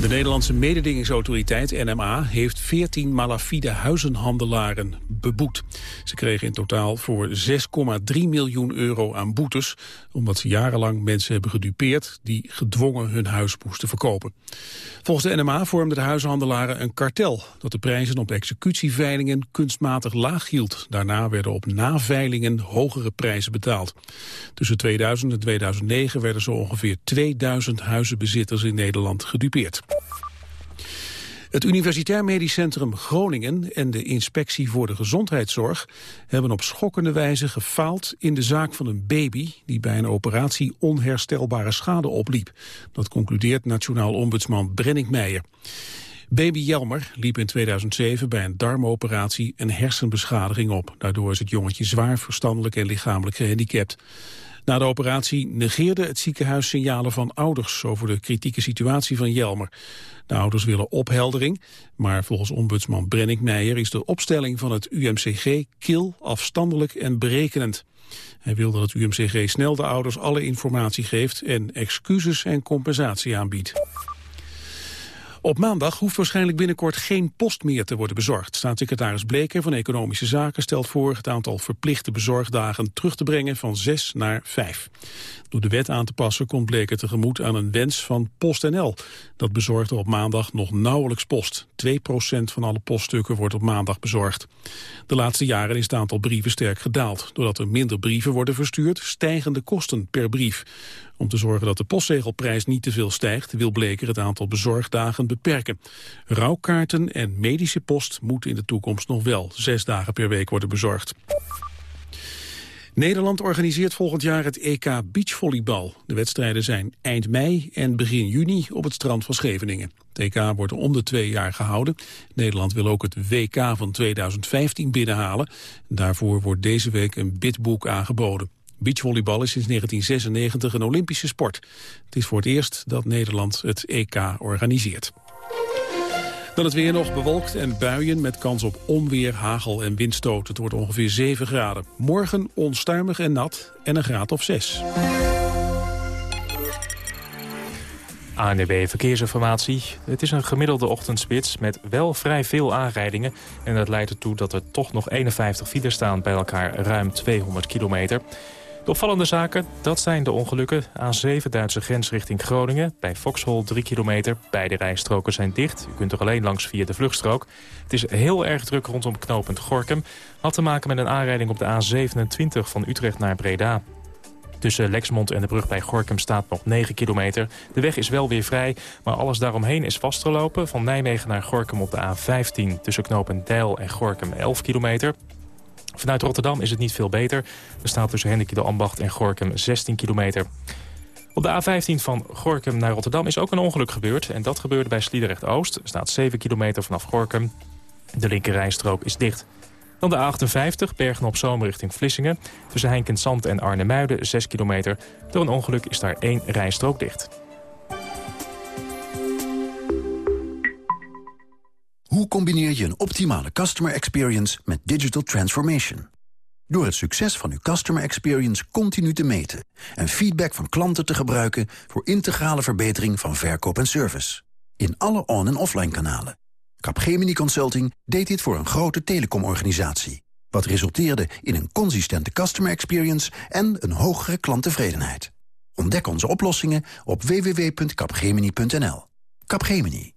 De Nederlandse mededingingsautoriteit NMA heeft 14 malafide huizenhandelaren beboet. Ze kregen in totaal voor 6,3 miljoen euro aan boetes... omdat ze jarenlang mensen hebben gedupeerd die gedwongen hun huis moesten verkopen. Volgens de NMA vormden de huizenhandelaren een kartel... dat de prijzen op executieveilingen kunstmatig laag hield. Daarna werden op naveilingen hogere prijzen betaald. Tussen 2000 en 2009 werden zo ongeveer 2000 huizenbezitters in Nederland gedupeerd. Het Universitair Medisch Centrum Groningen en de Inspectie voor de Gezondheidszorg hebben op schokkende wijze gefaald in de zaak van een baby die bij een operatie onherstelbare schade opliep. Dat concludeert Nationaal Ombudsman Brennick Meijer. Baby Jelmer liep in 2007 bij een darmoperatie een hersenbeschadiging op. Daardoor is het jongetje zwaar verstandelijk en lichamelijk gehandicapt. Na de operatie negeerde het ziekenhuis signalen van ouders over de kritieke situatie van Jelmer. De ouders willen opheldering, maar volgens ombudsman Brennick Meijer is de opstelling van het UMCG kil, afstandelijk en berekenend. Hij wil dat het UMCG snel de ouders alle informatie geeft en excuses en compensatie aanbiedt. Op maandag hoeft waarschijnlijk binnenkort geen post meer te worden bezorgd. Staatssecretaris Bleker van Economische Zaken stelt voor het aantal verplichte bezorgdagen terug te brengen van zes naar vijf. Door de wet aan te passen komt Bleker tegemoet aan een wens van PostNL. Dat bezorgde op maandag nog nauwelijks post. 2% van alle poststukken wordt op maandag bezorgd. De laatste jaren is het aantal brieven sterk gedaald. Doordat er minder brieven worden verstuurd, stijgen de kosten per brief. Om te zorgen dat de postzegelprijs niet te veel stijgt... wil Bleker het aantal bezorgdagen beperken. Rouwkaarten en medische post moeten in de toekomst nog wel... zes dagen per week worden bezorgd. Nederland organiseert volgend jaar het EK beachvolleybal. De wedstrijden zijn eind mei en begin juni op het strand van Scheveningen. Het EK wordt om de twee jaar gehouden. Nederland wil ook het WK van 2015 binnenhalen. Daarvoor wordt deze week een bidboek aangeboden. Beachvolleybal is sinds 1996 een Olympische sport. Het is voor het eerst dat Nederland het EK organiseert. Dan het weer nog bewolkt en buien met kans op onweer, hagel en windstoot. Het wordt ongeveer 7 graden. Morgen onstuimig en nat en een graad of 6. ANDB Verkeersinformatie. Het is een gemiddelde ochtendspits met wel vrij veel aanrijdingen. En dat leidt ertoe dat er toch nog 51 files staan bij elkaar ruim 200 kilometer. De opvallende zaken, dat zijn de ongelukken. A7 Duitse grens richting Groningen. Bij Foxhol 3 kilometer. Beide rijstroken zijn dicht. U kunt er alleen langs via de vluchtstrook. Het is heel erg druk rondom knooppunt Gorkum. Had te maken met een aanrijding op de A27 van Utrecht naar Breda. Tussen Lexmond en de brug bij Gorkum staat nog 9 kilometer. De weg is wel weer vrij, maar alles daaromheen is vastgelopen. Van Nijmegen naar Gorkum op de A15 tussen knooppunt Deil en Gorkum 11 kilometer. Vanuit Rotterdam is het niet veel beter. Er staat tussen Hendrik de Ambacht en Gorkum 16 kilometer. Op de A15 van Gorkum naar Rotterdam is ook een ongeluk gebeurd. En dat gebeurde bij Sliedrecht-Oost. Er staat 7 kilometer vanaf Gorkum. De linkerrijstrook is dicht. Dan de A58, Bergen op Zomer richting Vlissingen. Tussen Heinkensand en Arnhemuiden 6 kilometer. Door een ongeluk is daar één rijstrook dicht. Hoe combineer je een optimale customer experience met digital transformation? Door het succes van uw customer experience continu te meten... en feedback van klanten te gebruiken voor integrale verbetering van verkoop en service. In alle on- en offline kanalen. Capgemini Consulting deed dit voor een grote telecomorganisatie. Wat resulteerde in een consistente customer experience en een hogere klanttevredenheid. Ontdek onze oplossingen op www.capgemini.nl. Capgemini.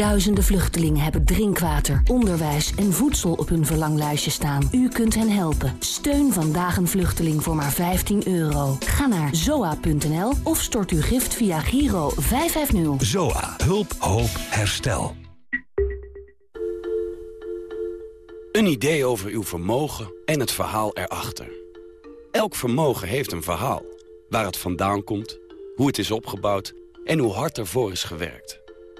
Duizenden vluchtelingen hebben drinkwater, onderwijs en voedsel op hun verlanglijstje staan. U kunt hen helpen. Steun vandaag een vluchteling voor maar 15 euro. Ga naar zoa.nl of stort uw gift via Giro 550. ZOA. Hulp, hoop, herstel. Een idee over uw vermogen en het verhaal erachter. Elk vermogen heeft een verhaal. waar het vandaan komt, hoe het is opgebouwd en hoe hard ervoor is gewerkt.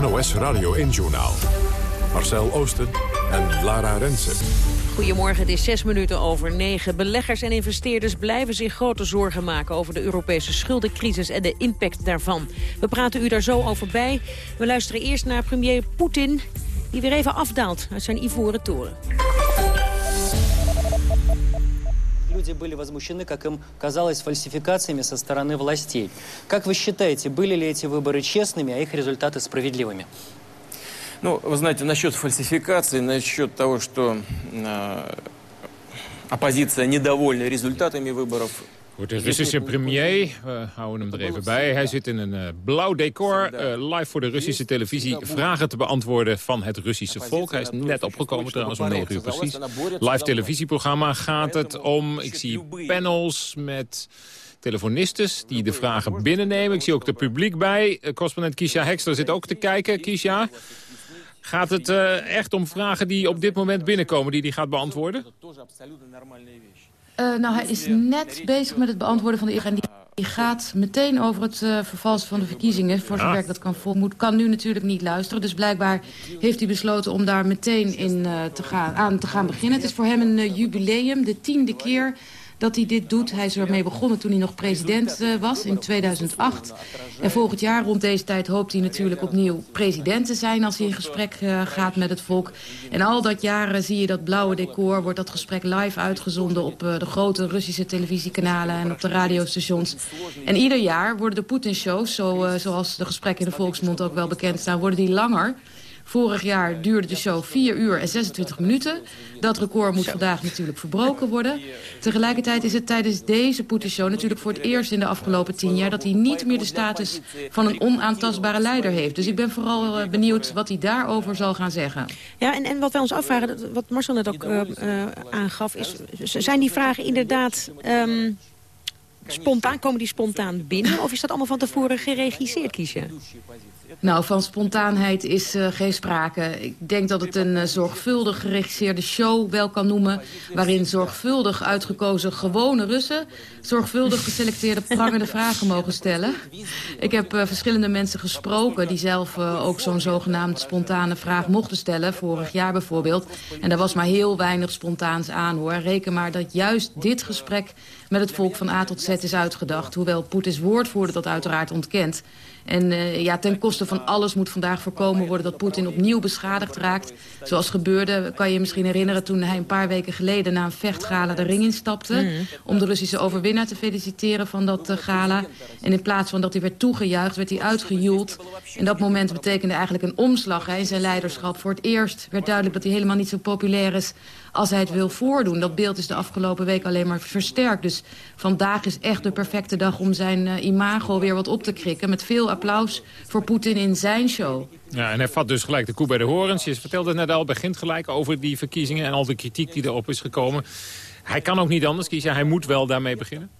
NOS Radio 1-journaal. Marcel Oosten en Lara Rensen. Goedemorgen, het is zes minuten over negen. Beleggers en investeerders blijven zich grote zorgen maken... over de Europese schuldencrisis en de impact daarvan. We praten u daar zo over bij. We luisteren eerst naar premier Poetin... die weer even afdaalt uit zijn ivoren toren. Люди были возмущены, как им казалось, фальсификациями со стороны властей. Как вы считаете, были ли эти выборы честными, а их результаты справедливыми? Ну, вы знаете, насчет фальсификации, насчет того, что э, оппозиция недовольна результатами выборов, Goed, de Russische premier, we houden hem er even bij. Hij zit in een uh, blauw decor, uh, live voor de Russische televisie... vragen te beantwoorden van het Russische volk. Hij is net opgekomen trouwens om 9 uur precies. Live televisieprogramma gaat het om, ik zie panels met telefonistes die de vragen binnennemen. Ik zie ook de publiek bij. Uh, correspondent Kisha Hekster zit ook te kijken. Kisha, gaat het echt om vragen die op dit moment binnenkomen... die hij gaat beantwoorden? Uh, nou, hij is net bezig met het beantwoorden van de vraag. Die gaat meteen over het uh, vervalsen van de verkiezingen. Voor zover ik dat kan volmoed. Kan nu natuurlijk niet luisteren. Dus blijkbaar heeft hij besloten om daar meteen in, uh, te gaan, aan te gaan beginnen. Het is voor hem een jubileum. De tiende keer dat hij dit doet. Hij is ermee begonnen toen hij nog president uh, was in 2008. En volgend jaar rond deze tijd hoopt hij natuurlijk opnieuw president te zijn... als hij in gesprek uh, gaat met het volk. En al dat jaren zie je dat blauwe decor... wordt dat gesprek live uitgezonden op uh, de grote Russische televisiekanalen... en op de radiostations. En ieder jaar worden de Poetin-shows, zo, zoals de gesprekken in de volksmond ook wel bekend staan... worden die langer... Vorig jaar duurde de show 4 uur en 26 minuten. Dat record moet vandaag natuurlijk verbroken worden. Tegelijkertijd is het tijdens deze Poetin-show natuurlijk voor het eerst in de afgelopen tien jaar... dat hij niet meer de status van een onaantastbare leider heeft. Dus ik ben vooral benieuwd wat hij daarover zal gaan zeggen. Ja, en, en wat wij ons afvragen, wat Marcel net ook uh, uh, aangaf... is zijn die vragen inderdaad... Um, spontaan, komen die spontaan binnen? Of is dat allemaal van tevoren geregisseerd, kiezen? Nou, van spontaanheid is uh, geen sprake. Ik denk dat het een uh, zorgvuldig geregisseerde show wel kan noemen... waarin zorgvuldig uitgekozen gewone Russen... zorgvuldig geselecteerde prangende vragen mogen stellen. Ik heb uh, verschillende mensen gesproken... die zelf ook zo'n zogenaamd spontane vraag mochten stellen. Vorig jaar bijvoorbeeld. En daar was maar heel weinig spontaans aan, hoor. Reken maar dat juist dit gesprek met het volk van A tot Z is uitgedacht. Hoewel Poetins woordvoerder dat uiteraard ontkent... En uh, ja, ten koste van alles moet vandaag voorkomen worden dat Poetin opnieuw beschadigd raakt. Zoals gebeurde, kan je je misschien herinneren, toen hij een paar weken geleden na een vechtgala de ring instapte. Mm. Om de Russische overwinnaar te feliciteren van dat uh, gala. En in plaats van dat hij werd toegejuicht, werd hij uitgejoeld. En dat moment betekende eigenlijk een omslag hè, in zijn leiderschap. Voor het eerst werd duidelijk dat hij helemaal niet zo populair is als hij het wil voordoen. Dat beeld is de afgelopen week alleen maar versterkt. Dus vandaag is echt de perfecte dag om zijn uh, imago weer wat op te krikken. Met veel applaus voor Poetin in zijn show. Ja, en hij vat dus gelijk de koe bij de horens. Je het net al, begint gelijk over die verkiezingen... en al de kritiek die erop is gekomen. Hij kan ook niet anders kiezen, hij moet wel daarmee beginnen.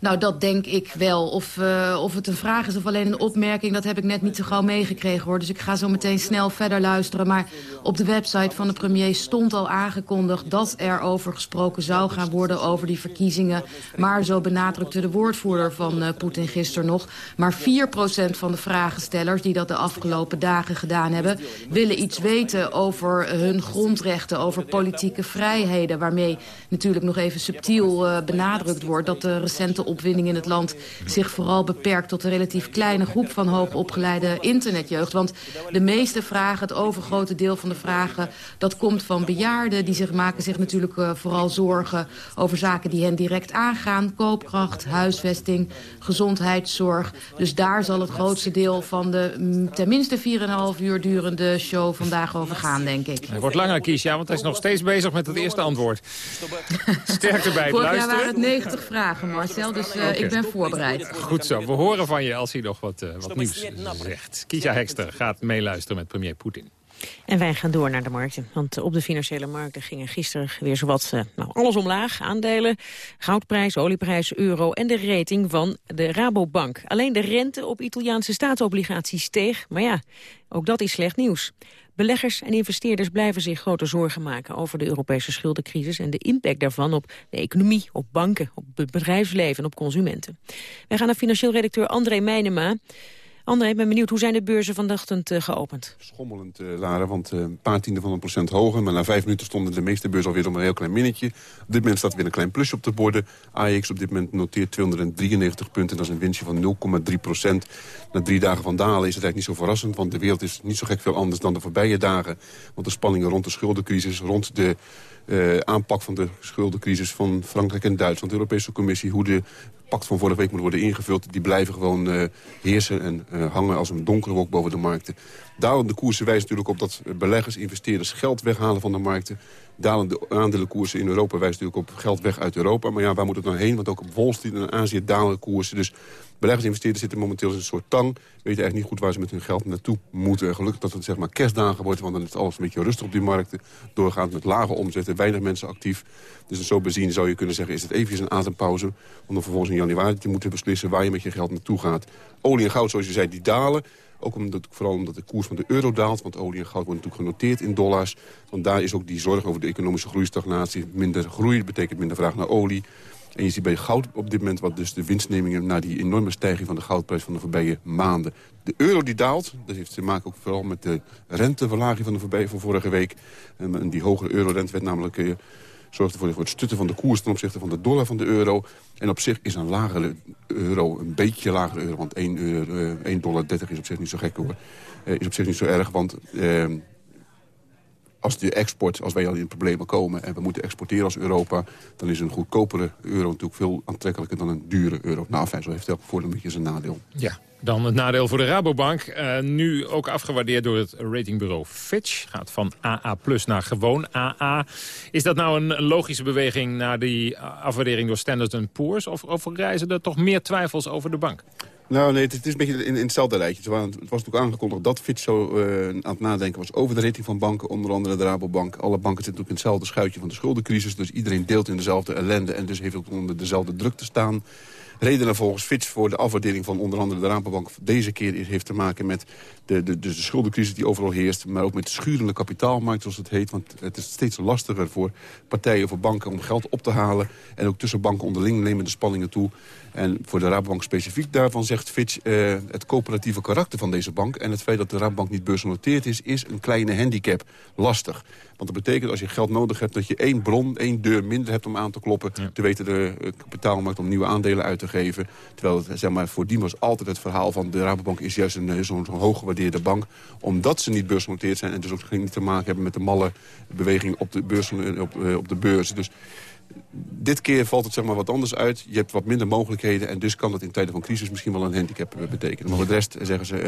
Nou, dat denk ik wel. Of, uh, of het een vraag is of alleen een opmerking, dat heb ik net niet zo gauw meegekregen hoor. Dus ik ga zo meteen snel verder luisteren. Maar op de website van de premier stond al aangekondigd dat er over gesproken zou gaan worden over die verkiezingen. Maar zo benadrukte de woordvoerder van uh, Poetin gisteren nog. Maar 4% van de vragenstellers die dat de afgelopen dagen gedaan hebben, willen iets weten over hun grondrechten, over politieke vrijheden. Waarmee natuurlijk nog even subtiel uh, benadrukt wordt dat de recente opwinding in het land zich vooral beperkt tot een relatief kleine groep van hoogopgeleide internetjeugd. Want de meeste vragen, het overgrote deel van de vragen, dat komt van bejaarden. Die zich, maken zich natuurlijk uh, vooral zorgen over zaken die hen direct aangaan. Koopkracht, huisvesting, gezondheidszorg. Dus daar zal het grootste deel van de mm, tenminste 4,5 uur durende show vandaag over gaan, denk ik. Hij wordt langer, Kiesja, want hij is nog steeds bezig met het eerste antwoord. Sterkte bij het Vorig luisteren. jaar waren het 90 vragen, Marcel, dus uh, okay. ik ben voorbereid. Goed zo, we horen van je als hij nog wat, uh, wat nieuws zegt. Kiesja Hekster gaat meeluisteren met premier Poetin. En wij gaan door naar de markten. Want op de financiële markten gingen gisteren weer zowat uh, nou, alles omlaag. Aandelen, goudprijs, olieprijs, euro en de rating van de Rabobank. Alleen de rente op Italiaanse staatsobligaties steeg. Maar ja, ook dat is slecht nieuws. Beleggers en investeerders blijven zich grote zorgen maken over de Europese schuldencrisis en de impact daarvan op de economie, op banken, op het bedrijfsleven en op consumenten. Wij gaan naar financieel redacteur André Meijnema. André, ik ben benieuwd, hoe zijn de beurzen vandaag uh, geopend? Schommelend, uh, Lara, want uh, een paar tienden van een procent hoger. Maar na vijf minuten stonden de meeste beurzen alweer om een heel klein minnetje. Op dit moment staat weer een klein plusje op de borden. AX op dit moment noteert 293 punten. Dat is een winstje van 0,3 procent. Na drie dagen van dalen is het eigenlijk niet zo verrassend. Want de wereld is niet zo gek veel anders dan de voorbije dagen. Want de spanningen rond de schuldencrisis, rond de... Uh, aanpak van de schuldencrisis van Frankrijk en Duitsland. De Europese Commissie, hoe de pact van vorige week moet worden ingevuld... die blijven gewoon uh, heersen en uh, hangen als een donkere wolk boven de markten. Dalende koersen wijzen natuurlijk op dat beleggers, investeerders geld weghalen van de markten. Dalende aandelenkoersen in Europa wijzen natuurlijk op geld weg uit Europa. Maar ja, waar moet het nou heen? Want ook op Wall Street en Azië dalen koersen. Dus beleggers en investeerders zitten momenteel in een soort tang. Weten eigenlijk niet goed waar ze met hun geld naartoe moeten. En gelukkig dat het zeg maar kerstdagen wordt, want dan is alles een beetje rustig op die markten. Doorgaand met lage omzetten, weinig mensen actief. Dus zo bezien zou je kunnen zeggen, is het eventjes een adempauze. Om dan vervolgens in januari te moeten beslissen waar je met je geld naartoe gaat. Olie en goud, zoals je zei, die dalen. Ook omdat, vooral omdat de koers van de euro daalt. Want olie en goud worden natuurlijk genoteerd in dollars. Want daar is ook die zorg over de economische groeistagnatie. Minder groei betekent minder vraag naar olie. En je ziet bij goud op dit moment wat dus de winstnemingen... na die enorme stijging van de goudprijs van de voorbije maanden. De euro die daalt, dat heeft te maken ook vooral met de renteverlaging van de voorbije van vorige week. En die hogere eurorente werd namelijk... Uh, zorgde voor, het stutten van de koers ten opzichte van de dollar van de euro. En op zich is een lagere euro, een beetje lagere euro... want 1, euro, 1 dollar 30 is op zich niet zo gek hoor. Uh, is op zich niet zo erg, want... Als de export, als wij al in problemen komen en we moeten exporteren als Europa... dan is een goedkopere euro natuurlijk veel aantrekkelijker dan een dure euro. Nou, fijn, heeft elk voor een beetje zijn nadeel. Ja, dan het nadeel voor de Rabobank. Uh, nu ook afgewaardeerd door het ratingbureau Fitch. Gaat van AA plus naar gewoon AA. Is dat nou een logische beweging naar die afwaardering door Standard Poor's? Of, of reizen er toch meer twijfels over de bank? Nou nee, het, is een beetje in, in hetzelfde rijtje. Het was natuurlijk aangekondigd dat Fitch zo uh, aan het nadenken was over de rating van banken. Onder andere de Rabobank. Alle banken zitten natuurlijk in hetzelfde schuitje van de schuldencrisis. Dus iedereen deelt in dezelfde ellende en dus heeft ook onder dezelfde druk te staan. Redenen volgens Fitch voor de afwaardering van onder andere de Rabobank deze keer heeft te maken met de, de, de, schuldencrisis die overal heerst. Maar ook met de schurende kapitaalmarkt zoals het heet. Want het is steeds lastiger voor partijen, voor banken om geld op te halen. En ook tussen banken onderling nemen de spanningen toe. En voor de Rabobank specifiek daarvan zegt Fitch... Uh, het coöperatieve karakter van deze bank... en het feit dat de Rabobank niet beursgenoteerd is... is een kleine handicap. Lastig. Want dat betekent als je geld nodig hebt... dat je één bron, één deur minder hebt om aan te kloppen... Ja. te weten de uh, kapitaalmarkt om nieuwe aandelen uit te geven. Terwijl het, zeg maar, voor die was altijd het verhaal van... de Rabobank is juist zo'n zo, hooggewaardeerde bank... omdat ze niet beursgenoteerd zijn... en dus ook niet te maken hebben met de malle beweging op de beurs. Op, op de beurs. Dus dit keer valt het zeg maar wat anders uit. Je hebt wat minder mogelijkheden en dus kan dat in tijden van crisis misschien wel een handicap betekenen. Maar voor de rest zeggen ze, uh,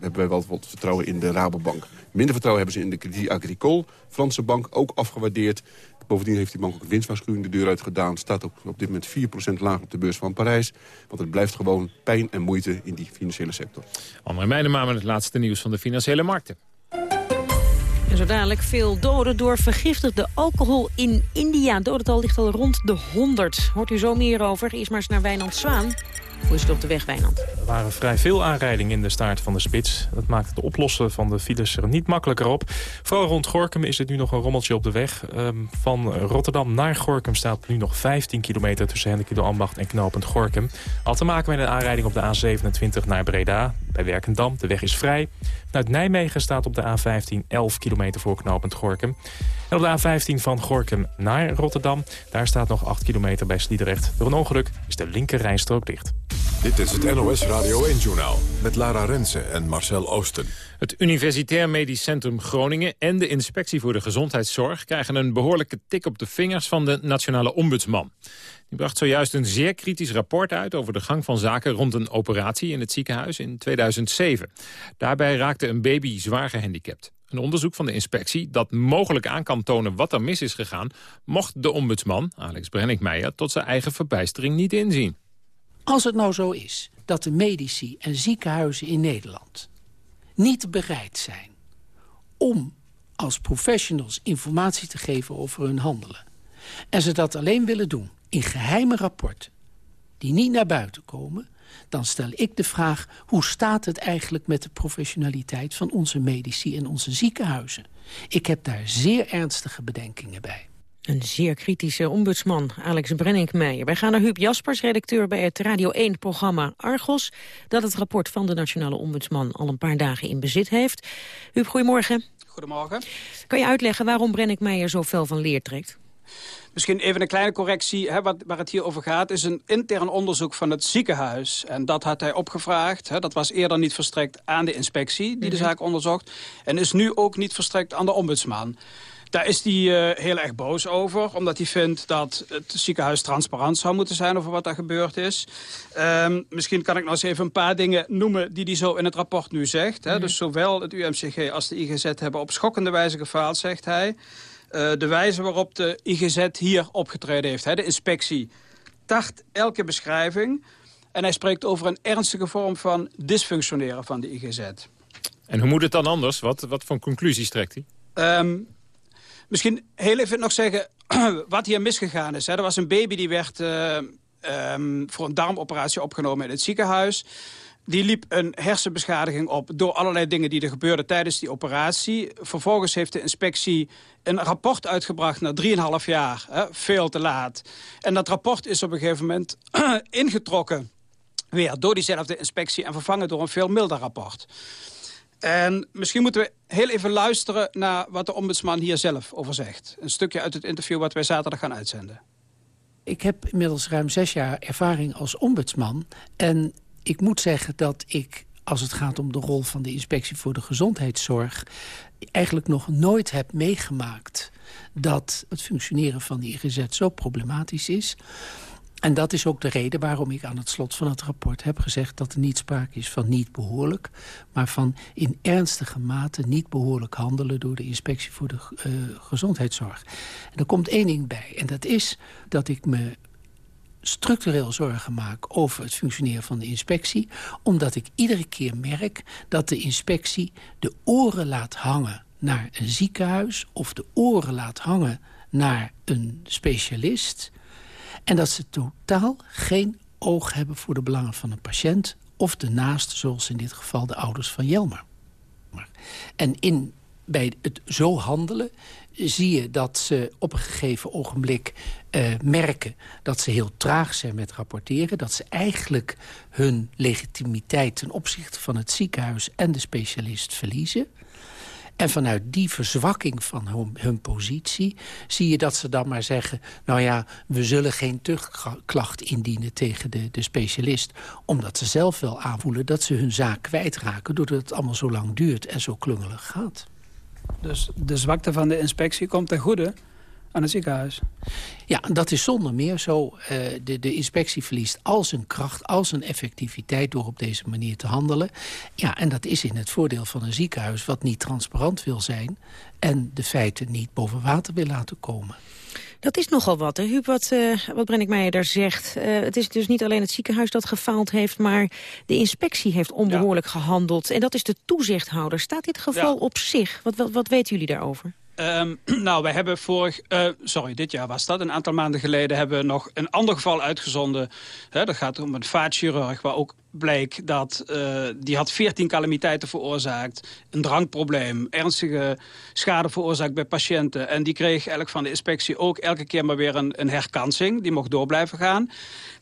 hebben wij wel wat vertrouwen in de Rabobank. Minder vertrouwen hebben ze in de Crédit Agricole, Franse bank, ook afgewaardeerd. Bovendien heeft die bank ook een winstwaarschuwing de deur uit gedaan. Staat ook op dit moment 4% laag op de beurs van Parijs. Want het blijft gewoon pijn en moeite in die financiële sector. André Meijnema met het laatste nieuws van de financiële markten. En zo dadelijk veel doden door vergiftigde alcohol in India. Het dodental ligt al rond de 100. Hoort u zo meer over? Eerst maar eens naar Wijnand Zwaan. Hoe is het op de weg, Wijnand? Er waren vrij veel aanrijdingen in de staart van de spits. Dat maakt het oplossen van de files er niet makkelijker op. Vooral rond Gorkum is het nu nog een rommeltje op de weg. Ehm, van Rotterdam naar Gorkum staat nu nog 15 kilometer... tussen Hendrik Ambacht en knooppunt Gorkum. Al te maken met een aanrijding op de A27 naar Breda. Bij Werkendam, de weg is vrij. Vanuit Nijmegen staat op de A15 11 kilometer voor knooppunt Gorkum. En op de A15 van Gorkum naar Rotterdam... daar staat nog 8 kilometer bij Sliedrecht. Door een ongeluk is de linker rijstrook dicht. Dit is het NOS Radio 1-journaal met Lara Rensen en Marcel Oosten. Het Universitair Medisch Centrum Groningen en de Inspectie voor de Gezondheidszorg... krijgen een behoorlijke tik op de vingers van de Nationale Ombudsman. Die bracht zojuist een zeer kritisch rapport uit over de gang van zaken... rond een operatie in het ziekenhuis in 2007. Daarbij raakte een baby zwaar gehandicapt. Een onderzoek van de inspectie dat mogelijk aan kan tonen wat er mis is gegaan... mocht de ombudsman, Alex Brenninkmeijer, tot zijn eigen verbijstering niet inzien. Als het nou zo is dat de medici en ziekenhuizen in Nederland niet bereid zijn om als professionals informatie te geven over hun handelen... en ze dat alleen willen doen in geheime rapporten die niet naar buiten komen... dan stel ik de vraag, hoe staat het eigenlijk met de professionaliteit... van onze medici en onze ziekenhuizen? Ik heb daar zeer ernstige bedenkingen bij. Een zeer kritische ombudsman, Alex Brenninkmeijer. Wij gaan naar Huub Jaspers, redacteur bij het Radio 1-programma Argos... dat het rapport van de Nationale Ombudsman al een paar dagen in bezit heeft. Huub, goedemorgen. Goedemorgen. Kan je uitleggen waarom Brenninkmeijer zo fel van leer trekt? Misschien even een kleine correctie. Hè, wat, waar het hier over gaat is een intern onderzoek van het ziekenhuis. En dat had hij opgevraagd. Hè, dat was eerder niet verstrekt aan de inspectie die de mhm. zaak onderzocht. En is nu ook niet verstrekt aan de ombudsman. Daar is hij uh, heel erg boos over. Omdat hij vindt dat het ziekenhuis transparant zou moeten zijn over wat daar gebeurd is. Um, misschien kan ik nog eens even een paar dingen noemen die hij zo in het rapport nu zegt. Hè. Mhm. Dus zowel het UMCG als de IGZ hebben op schokkende wijze gefaald, zegt hij. Uh, de wijze waarop de IGZ hier opgetreden heeft. Hè. De inspectie tart elke beschrijving. En hij spreekt over een ernstige vorm van dysfunctioneren van de IGZ. En hoe moet het dan anders? Wat, wat voor conclusies trekt hij? Um, Misschien heel even nog zeggen wat hier misgegaan is. Hè. Er was een baby die werd uh, um, voor een darmoperatie opgenomen in het ziekenhuis. Die liep een hersenbeschadiging op door allerlei dingen die er gebeurden tijdens die operatie. Vervolgens heeft de inspectie een rapport uitgebracht na 3,5 jaar. Hè, veel te laat. En dat rapport is op een gegeven moment ingetrokken weer door diezelfde inspectie... en vervangen door een veel milder rapport. En misschien moeten we heel even luisteren naar wat de ombudsman hier zelf over zegt. Een stukje uit het interview wat wij zaterdag gaan uitzenden. Ik heb inmiddels ruim zes jaar ervaring als ombudsman. En ik moet zeggen dat ik, als het gaat om de rol van de inspectie voor de gezondheidszorg... eigenlijk nog nooit heb meegemaakt dat het functioneren van de IGZ zo problematisch is... En dat is ook de reden waarom ik aan het slot van het rapport heb gezegd... dat er niet sprake is van niet behoorlijk... maar van in ernstige mate niet behoorlijk handelen... door de Inspectie voor de uh, Gezondheidszorg. En er komt één ding bij. En dat is dat ik me structureel zorgen maak over het functioneren van de inspectie... omdat ik iedere keer merk dat de inspectie de oren laat hangen naar een ziekenhuis... of de oren laat hangen naar een specialist en dat ze totaal geen oog hebben voor de belangen van een patiënt... of de naaste, zoals in dit geval de ouders van Jelmer. En in, bij het zo handelen zie je dat ze op een gegeven ogenblik uh, merken... dat ze heel traag zijn met rapporteren. Dat ze eigenlijk hun legitimiteit ten opzichte van het ziekenhuis en de specialist verliezen. En vanuit die verzwakking van hun, hun, positie... zie je dat ze dan maar zeggen... nou ja, we zullen geen terugklacht indienen tegen de, de specialist... omdat ze zelf wel aanvoelen dat ze hun zaak kwijtraken... doordat het allemaal zo lang duurt en zo klungelig gaat. Dus de zwakte van de inspectie komt ten goede aan het ziekenhuis. Ja, dat is zonder meer zo. Uh, de, de inspectie verliest al zijn kracht, al zijn effectiviteit... door op deze manier te handelen. Ja, en dat is in het voordeel van een ziekenhuis... wat niet transparant wil zijn... en de feiten niet boven water wil laten komen. Dat is nogal wat, hè, Huub, wat, uh, wat Brennick daar zegt. Uh, het is dus niet alleen het ziekenhuis dat gefaald heeft... maar de inspectie heeft onbehoorlijk gehandeld. En dat is de toezichthouder. Staat dit geval op zich? Wat, wat, wat weten jullie daarover? Ehm, nou, wij hebben vorig... Uh, sorry, dit jaar was dat. Een aantal maanden geleden hebben we nog een ander geval uitgezonden. Dat gaat om een vaatchirurg waar ook bleek dat... Uh, die had 14 calamiteiten veroorzaakt. Een drankprobleem, ernstige schade veroorzaakt bij patiënten. En die kreeg eigenlijk van de inspectie ook elke keer maar weer een, een herkansing. Die mocht door blijven gaan.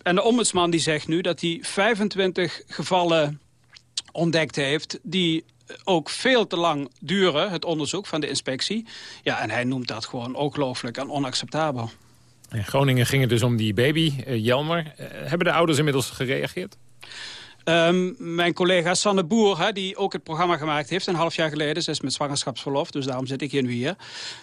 En de ombudsman die zegt nu dat hij 25 gevallen ontdekt heeft... die ook veel te lang duren, het onderzoek van de inspectie. Ja, en hij noemt dat gewoon ongelooflijk en onacceptabel. In Groningen ging het dus om die baby, uh, Jelmer. Uh, hebben de ouders inmiddels gereageerd? Um, mijn collega Sanne Boer, die ook het programma gemaakt heeft... een half jaar geleden, ze is met zwangerschapsverlof... dus daarom zit ik hier nu hier.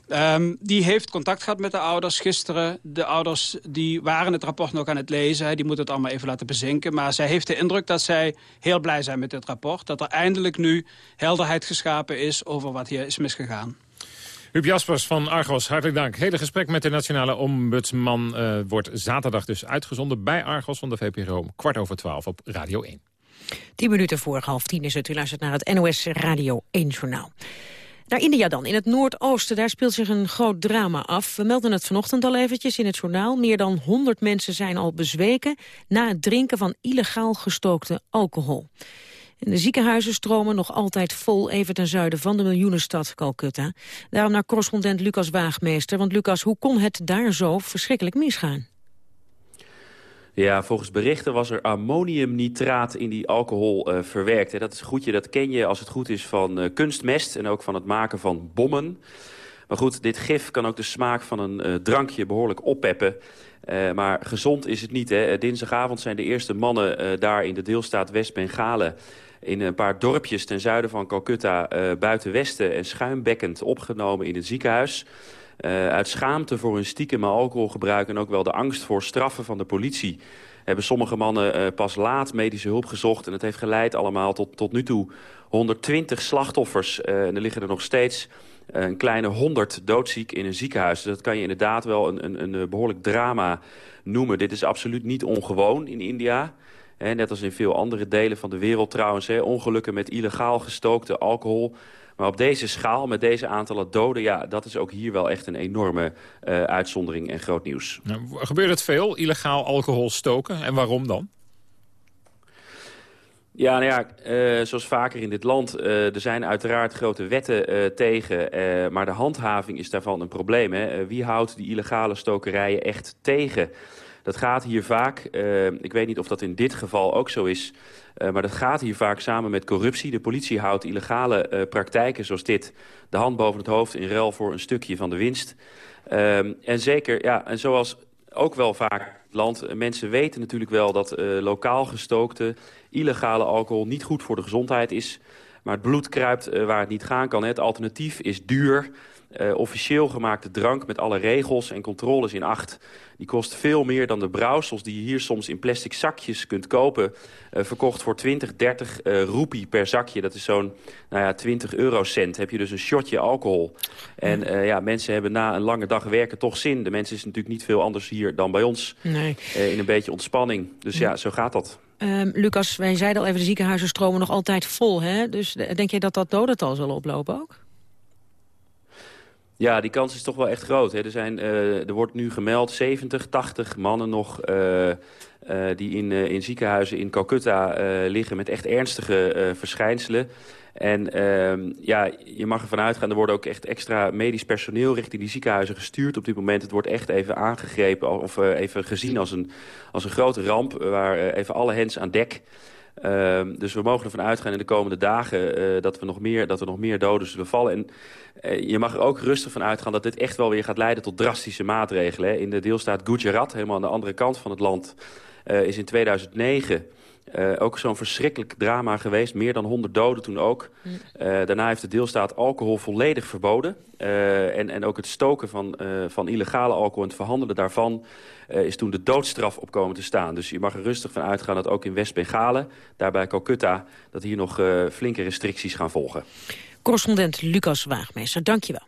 Um, die heeft contact gehad met de ouders gisteren. De ouders die waren het rapport nog aan het lezen. Die moeten het allemaal even laten bezinken. Maar zij heeft de indruk dat zij heel blij zijn met dit rapport. Dat er eindelijk nu helderheid geschapen is... over wat hier is misgegaan. Huub Jaspers van Argos, hartelijk dank. Hele gesprek met de nationale ombudsman uh, wordt zaterdag dus uitgezonden... bij Argos van de VPRO, kwart over twaalf op Radio 1. Tien minuten voor half tien is het. U luistert naar het NOS Radio 1-journaal. Naar India dan. In het Noordoosten, daar speelt zich een groot drama af. We melden het vanochtend al eventjes in het journaal. Meer dan 100 mensen zijn al bezweken... na het drinken van illegaal gestookte alcohol. En de ziekenhuizen stromen nog altijd vol even ten zuiden van de miljoenenstad Calcutta. Daarom naar correspondent Lucas Waagmeester. Want Lucas, hoe kon het daar zo verschrikkelijk misgaan? Ja, volgens berichten was er ammoniumnitraat in die alcohol uh, verwerkt. Dat is goedje, dat ken je als het goed is van uh, kunstmest en ook van het maken van bommen. Maar goed, dit gif kan ook de smaak van een uh, drankje behoorlijk oppeppen. maar gezond is het niet. Hè? Dinsdagavond zijn de eerste mannen daar in de deelstaat West-Bengalen in een paar dorpjes ten zuiden van Calcutta... Uh, buiten Westen en schuimbekkend opgenomen in het ziekenhuis. Uh, uit schaamte voor hun stiekem alcoholgebruik... en ook wel de angst voor straffen van de politie... hebben sommige mannen uh, pas laat medische hulp gezocht. En het heeft geleid allemaal tot, tot nu toe 120 slachtoffers. en er liggen er nog steeds een kleine 100 doodziek in een ziekenhuis. Dus dat kan je inderdaad wel een, een, een behoorlijk drama noemen. Dit is absoluut niet ongewoon in India net als in veel andere delen van de wereld trouwens. ongelukken met illegaal gestookte alcohol. Maar op deze schaal, met deze aantallen doden... ja, dat is ook hier wel echt een enorme uh, uitzondering en groot nieuws. Nou, gebeurt het veel, illegaal alcohol stoken? En waarom dan? Ja, nou ja, uh, zoals vaker in dit land, uh, er zijn uiteraard grote wetten uh, tegen, maar de handhaving is daarvan een probleem. Hè? wie houdt die illegale stokerijen echt tegen? Dat gaat hier vaak, uh, ik weet niet of dat in dit geval ook zo is... Uh, maar dat gaat hier vaak samen met corruptie. De politie houdt illegale uh, praktijken zoals dit... de hand boven het hoofd in ruil voor een stukje van de winst. en zeker, ja, en zoals ook wel vaak land... mensen weten natuurlijk wel dat lokaal gestookte... illegale alcohol niet goed voor de gezondheid is... Maar het bloed kruipt waar het niet gaan kan. Het alternatief is duur. Uh, officieel gemaakte drank met alle regels en controles in acht. Die kost veel meer dan de brouwsels die je hier soms in plastic zakjes kunt kopen. Uh, verkocht voor 20, 30 uh, roepie per zakje. Dat is zo'n nou ja, 20 eurocent. Heb je dus een shotje alcohol. En uh, ja, mensen hebben na een lange dag werken toch zin. De mensen is natuurlijk niet veel anders hier dan bij ons. Nee. in een beetje ontspanning. Dus ja, zo gaat dat. Um, Lucas, wij zeiden al even, de ziekenhuizen stromen nog altijd vol. Hè? Dus denk je dat dat dodental zal oplopen ook? Ja, die kans is toch wel echt groot. Hè. Er, zijn, uh, er wordt nu gemeld 70, 80 mannen nog uh, uh, die in, in ziekenhuizen in Calcutta liggen met echt ernstige verschijnselen. En ehm, ja, je mag ervan uitgaan, er wordt ook echt extra medisch personeel richting die ziekenhuizen gestuurd op dit moment. Het wordt echt even aangegrepen of even gezien als een, als een grote ramp waar even alle hens aan dek... Uh, dus we mogen ervan uitgaan in de komende dagen uh, dat, we nog meer, dat er nog meer doden zullen vallen. En uh, je mag er ook rustig van uitgaan dat dit echt wel weer gaat leiden tot drastische maatregelen. In de deelstaat Gujarat, helemaal aan de andere kant van het land, uh, is in 2009 uh, ook zo'n verschrikkelijk drama geweest. Meer dan 100 doden toen ook. Uh, daarna heeft de deelstaat alcohol volledig verboden. Uh, en, en ook het stoken van, van illegale alcohol en het verhandelen daarvan... is toen de doodstraf op komen te staan. Dus je mag er rustig van uitgaan dat ook in West-Bengalen... daarbij Calcutta, dat hier nog flinke restricties gaan volgen. Correspondent Lucas Waagmeester, dank je wel.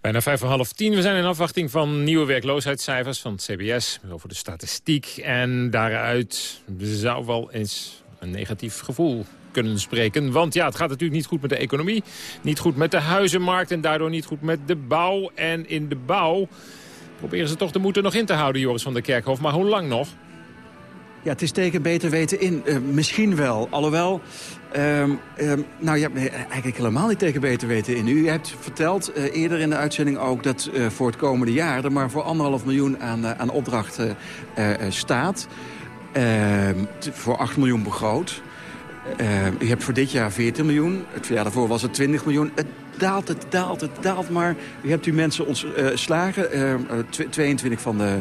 Bijna vijf voor half tien. We zijn in afwachting van nieuwe werkloosheidscijfers van het CBS over de statistiek. En daaruit zou wel eens een negatief gevoel kunnen spreken. Want ja, het gaat natuurlijk niet goed met de economie. Niet goed met de huizenmarkt en daardoor niet goed met de bouw. En in de bouw proberen ze toch de moed er nog in te houden, Joris van der Kerkhof. Maar hoe lang nog? Ja, het is tegen beter weten in. Uh, misschien wel. Alhoewel, um, um, nou ja, eigenlijk helemaal niet tegen beter weten in. U hebt verteld uh, eerder in de uitzending ook dat uh, voor het komende jaar... er maar voor anderhalf miljoen aan, opdrachten staat. Ehm, voor 8 miljoen begroot. u hebt voor dit jaar 14 miljoen. Het jaar daarvoor was het 20 miljoen. Het daalt, het daalt, het daalt maar. U hebt u mensen ontslagen. 22 van de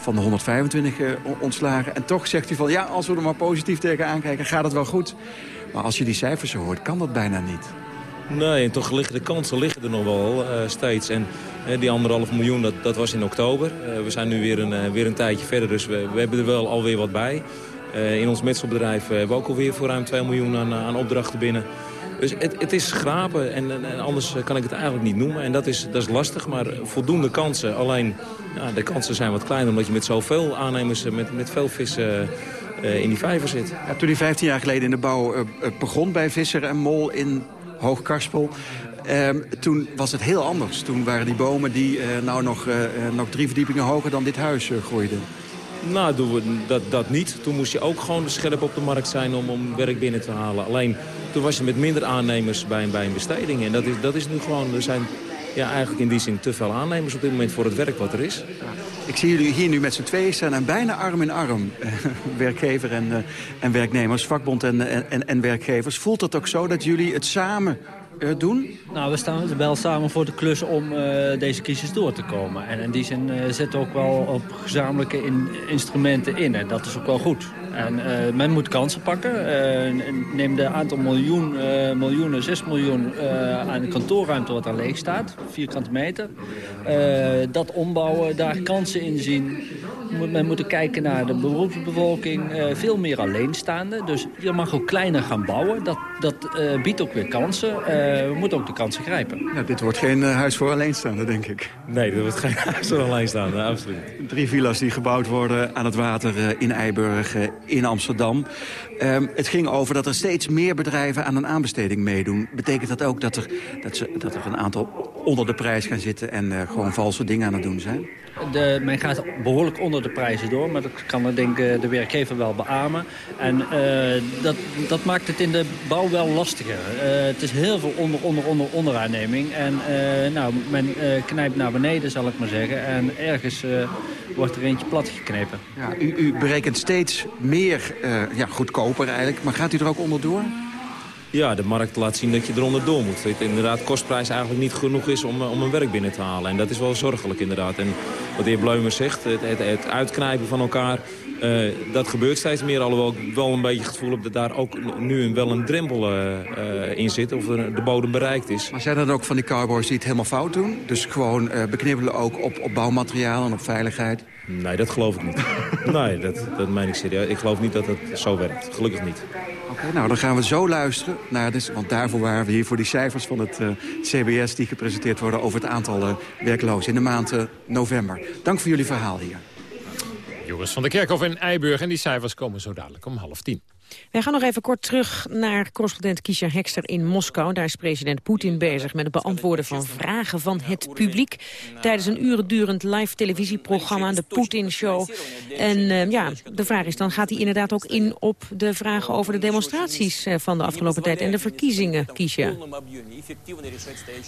van de 125 uh, ontslagen. En toch zegt u van, ja, als we er maar positief tegenaan kijken, gaat het wel goed. Maar als je die cijfers hoort, kan dat bijna niet. Nee, en toch liggen de kansen liggen er nog wel uh, steeds. En uh, die anderhalf miljoen, dat, dat was in oktober. Uh, we zijn nu weer een, weer een tijdje verder, dus we, we hebben er wel alweer wat bij. in ons metselbedrijf hebben we ook alweer voor ruim 2 miljoen aan, aan opdrachten binnen. Dus het, het is schrapen en, en, anders kan ik het eigenlijk niet noemen. En dat is, dat is lastig, maar voldoende kansen. Alleen ja, de kansen zijn wat kleiner omdat je met zoveel aannemers, met, met veel vissen... Uh, in die vijver zit. Ja, toen hij 15 jaar geleden in de bouw uh, begon bij Visser en Mol in Hoogkarspel... Uh, toen was het heel anders. Toen waren die bomen die nou nog, nog drie verdiepingen hoger dan dit huis groeiden. Nou, dat, dat niet. Toen moest je ook gewoon scherp op de markt zijn om, om werk binnen te halen. Alleen toen was je met minder aannemers bij, bij een besteding. En dat is, dat is nu gewoon, er zijn ja, eigenlijk in die zin te veel aannemers op dit moment voor het werk wat er is. Ik zie jullie hier nu met z'n tweeën staan en bijna arm in arm. werkgever en, uh, en werknemers, vakbond en, en, en werkgevers. Voelt het ook zo dat jullie het samen uh, doen? Nou, we staan wel samen voor de klus om uh, deze crisis door te komen. En in die zin uh, zetten we ook wel op gezamenlijke in, instrumenten in. En dat is ook wel goed. En men moet kansen pakken. neem de aantal miljoen, miljoenen, 6 miljoen aan de kantoorruimte wat daar leeg staat. Vierkante meter. dat ombouwen, daar kansen in zien men moet kijken naar de beroepsbevolking, uh, veel meer alleenstaande. Dus je mag ook kleiner gaan bouwen. Dat, dat uh, biedt ook weer kansen. Uh, we moeten ook de kansen grijpen. Ja, dit wordt geen huis voor alleenstaande, denk ik. Nee, dit wordt geen huis voor alleenstaande, absoluut. Drie villa's die gebouwd worden aan het water in Eiburg, in Amsterdam. Um, het ging over dat er steeds meer bedrijven aan een aanbesteding meedoen. Betekent dat ook dat er, dat ze, dat er een aantal onder de prijs gaan zitten... en gewoon valse dingen aan het doen zijn? De, men gaat behoorlijk onder de prijzen door, maar dat kan denk ik de werkgever wel beamen. En uh, dat, dat maakt het in de bouw wel lastiger. Het is heel veel onder, onder, onder, onderaanneming. En nou, men knijpt naar beneden, zal ik maar zeggen. En ergens wordt er eentje plat geknepen. Ja, u, u berekent steeds meer ja, goedkoper eigenlijk, maar gaat u er ook onderdoor? Ja, de markt laat zien dat je eronder door moet. Inderdaad kostprijs eigenlijk niet genoeg is om, om een werk binnen te halen. En dat is wel zorgelijk inderdaad. En wat de heer Bleumers zegt, het, het, uitknijpen van elkaar... Uh, dat gebeurt steeds meer, alhoewel ik wel een beetje het gevoel heb... dat daar ook nu wel een drempel uh, in zit, of de bodem bereikt is. Maar zijn dat ook van die cowboys die het helemaal fout doen? Dus gewoon beknibbelen ook op, op bouwmateriaal en op veiligheid? Nee, dat geloof ik niet. nee, dat, dat meen ik serieus. Ik geloof niet dat het zo werkt. Gelukkig niet. Oké, nou dan gaan we zo luisteren naar... Dus, want daarvoor waren we hier voor die cijfers van het uh, CBS... die gepresenteerd worden over het aantal uh, werklozen in de maand uh, november. Dank voor jullie verhaal hier. Joris van der Kerkhof in Eiburg. En die cijfers komen zo dadelijk om half tien. Wij gaan nog even kort terug naar correspondent Kisha Hekster in Moskou. Daar is president Poetin bezig met het beantwoorden van vragen van het publiek... tijdens een uren durend live televisieprogramma, de Poetin Show. En uh, ja, de vraag is dan, gaat hij inderdaad ook in op de vragen over de demonstraties uh, van de afgelopen tijd... en de verkiezingen, Kisha?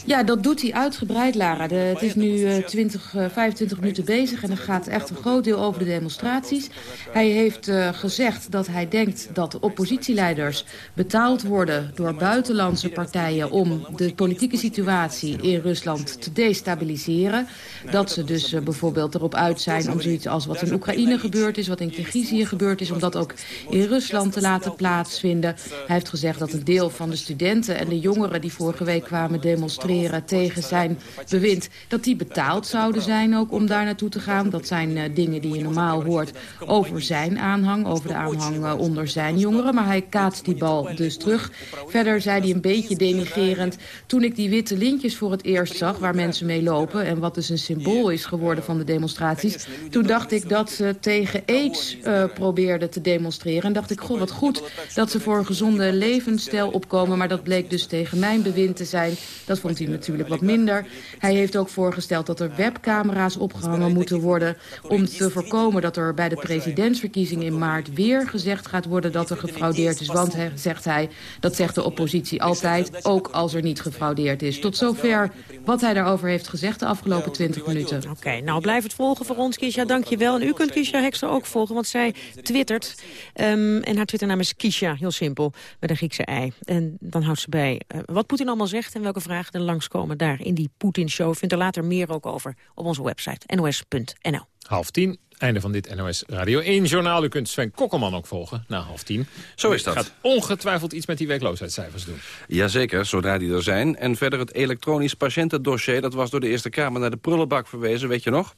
Ja, dat doet hij uitgebreid, Lara. Het is nu uh, 20, 25 minuten bezig en er gaat echt een groot deel over de demonstraties. Hij heeft gezegd dat hij denkt dat dat oppositieleiders betaald worden door buitenlandse partijen om de politieke situatie in Rusland te destabiliseren. Dat ze dus uh, bijvoorbeeld erop uit zijn om zoiets als wat in Oekraïne gebeurd is, wat in Kirgizië gebeurd is, om dat ook in Rusland te laten plaatsvinden. Hij heeft gezegd dat een deel van de studenten en de jongeren die vorige week kwamen demonstreren tegen zijn bewind, dat die betaald zouden zijn ook om daar naartoe te gaan. Dat zijn uh, dingen die je normaal hoort over zijn aanhang, over de aanhang uh, onder zijn jongeren, maar hij kaatst die bal dus terug. Verder zei hij een beetje denigerend... toen ik die witte lintjes voor het eerst zag waar mensen mee lopen... en wat dus een symbool is geworden van de demonstraties... toen dacht ik dat ze tegen aids uh, probeerden te demonstreren. En dacht ik, goh, wat goed dat ze voor een gezonde levensstijl opkomen... maar dat bleek dus tegen mijn bewind te zijn. Dat vond hij natuurlijk wat minder. Hij heeft ook voorgesteld dat er webcamera's opgehangen moeten worden... om te voorkomen dat er bij de presidentsverkiezingen in maart weer gezegd gaat worden... dat er gefraudeerd is. Want, zegt hij, dat zegt de oppositie altijd, ook als er niet gefraudeerd is. Tot zover wat hij daarover heeft gezegd de afgelopen 20 minuten. Oké, nou blijf het volgen voor ons, Kisha. Dank je wel. En u kunt Kisha Hekster ook volgen, want zij twittert. Um, en haar twitternaam is Kisha, heel simpel, met een Griekse ei. En dan houdt ze bij uh, wat Poetin allemaal zegt... en welke vragen er langskomen daar in die Poetin-show. Vindt er later meer ook over op onze website nos.nl. Half tien, einde van dit NOS Radio 1-journaal. U kunt Sven Kokkelman ook volgen na half tien. Zo is dat. gaat ongetwijfeld iets met die werkloosheidscijfers doen. Jazeker, zodra die er zijn. En verder het elektronisch patiëntendossier... dat was door de Eerste Kamer naar de prullenbak verwezen, weet je nog?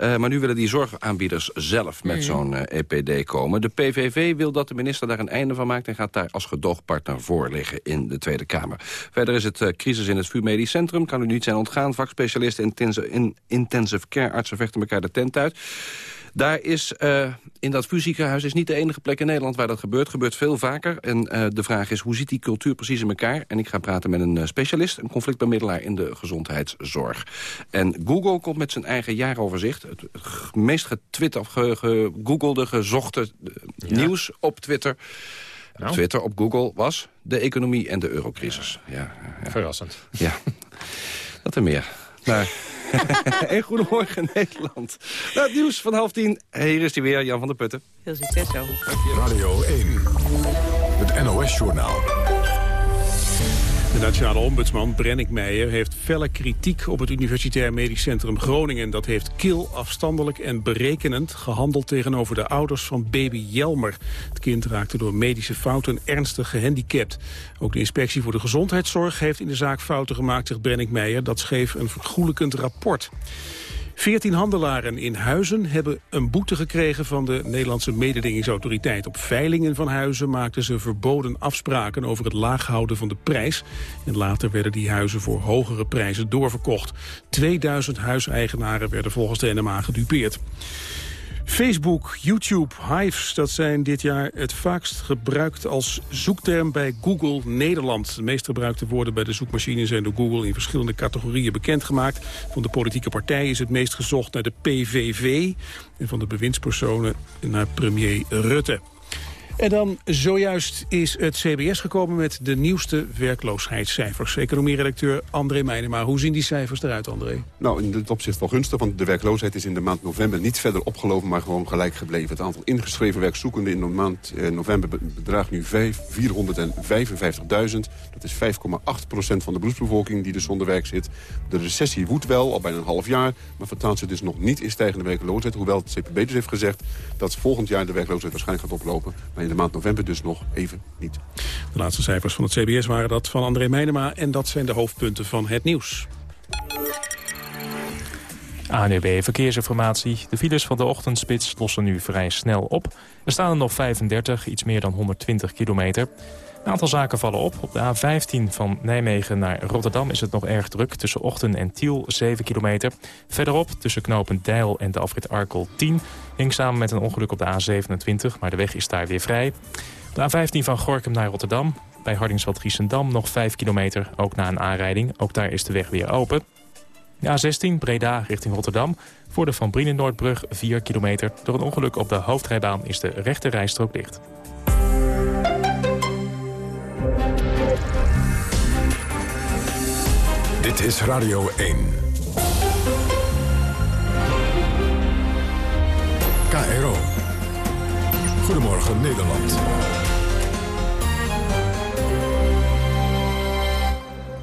Uh, maar nu willen die zorgaanbieders zelf met mm. zo'n uh, eh, EPD komen. De PVV wil dat de minister daar een einde van maakt... en gaat daar als gedoogpartner voor liggen in de Tweede Kamer. Verder is het uh, crisis in het VU Medisch Centrum. Kan u niet zijn ontgaan. Vakspecialisten in intensive care artsen vechten elkaar de tent uit. Daar is, uh, in dat vuurziekenhuis is niet de enige plek in Nederland waar dat gebeurt. gebeurt veel vaker. En uh, de vraag is, hoe zit die cultuur precies in elkaar? En ik ga praten met een uh, specialist, een conflictbemiddelaar in de gezondheidszorg. En Google komt met zijn eigen jaaroverzicht. Het meest getwitterd of gegoogelde, gezochte ja. nieuws op Twitter... Nou. Op Twitter, op Google, was de economie en de eurocrisis. Ja. Ja, ja. Verrassend. Ja, dat er meer. Maar... en goedemorgen Nederland. Nou, het nieuws van half tien. Hier is hij weer, Jan van der Putten. Heel succes zo. Radio 1, het NOS-journaal. De nationale ombudsman Brennick Meijer heeft felle kritiek op het Universitair Medisch Centrum Groningen. Dat heeft kil, afstandelijk en berekenend gehandeld tegenover de ouders van baby Jelmer. Het kind raakte door medische fouten ernstig gehandicapt. Ook de inspectie voor de gezondheidszorg heeft in de zaak fouten gemaakt, zegt Brennick Meijer. Dat schreef een vergoelijkend rapport. Veertien handelaren in Huizen hebben een boete gekregen van de Nederlandse mededingingsautoriteit. Op veilingen van Huizen maakten ze verboden afspraken over het laaghouden van de prijs. En later werden die huizen voor hogere prijzen doorverkocht. 2000 huiseigenaren werden volgens de NMA gedupeerd. Facebook, YouTube, Hives, dat zijn dit jaar het vaakst gebruikt als zoekterm bij Google Nederland. De meest gebruikte woorden bij de zoekmachine zijn door Google in verschillende categorieën bekendgemaakt. Van de politieke partij is het meest gezocht naar de PVV en van de bewindspersonen naar premier Rutte. En dan zojuist is het CBS gekomen met de nieuwste werkloosheidscijfers. Economieredacteur André Meijnema. Hoe zien die cijfers eruit, André? Nou, in dit opzicht wel gunstig, want de werkloosheid is in de maand november niet verder opgelopen, maar gewoon gelijk gebleven. Het aantal ingeschreven werkzoekenden in de maand eh, november bedraagt nu 455.000. Dat is 5,8% van de beroepsbevolking die dus zonder werk zit. De recessie woedt wel, al bijna een half jaar, maar vertaalt zich dus nog niet in stijgende werkloosheid. Hoewel het CPB dus heeft gezegd dat volgend jaar de werkloosheid waarschijnlijk gaat oplopen. Maar in de maand november dus nog even niet. De laatste cijfers van het CBS waren dat van André Meijnema... en dat zijn de hoofdpunten van het nieuws. ANUB Verkeersinformatie. De files van de ochtendspits lossen nu vrij snel op. Er staan er nog 35, iets meer dan 120 kilometer. Een aantal zaken vallen op. Op de A15 van Nijmegen naar Rotterdam is het nog erg druk. Tussen Ochten en Tiel 7 kilometer. Verderop tussen knopen Deil en de afrit Arkel 10. Hing samen met een ongeluk op de A27, maar de weg is daar weer vrij. De A15 van Gorkum naar Rotterdam. Bij Hardingsveld Giesendam nog 5 kilometer, ook na een aanrijding. Ook daar is de weg weer open. De A16 Breda richting Rotterdam. Voor de Van Brienenoordbrug 4 kilometer. Door een ongeluk op de hoofdrijbaan is de rechte rijstrook dicht. Dit is Radio 1. KRO. Goedemorgen Nederland.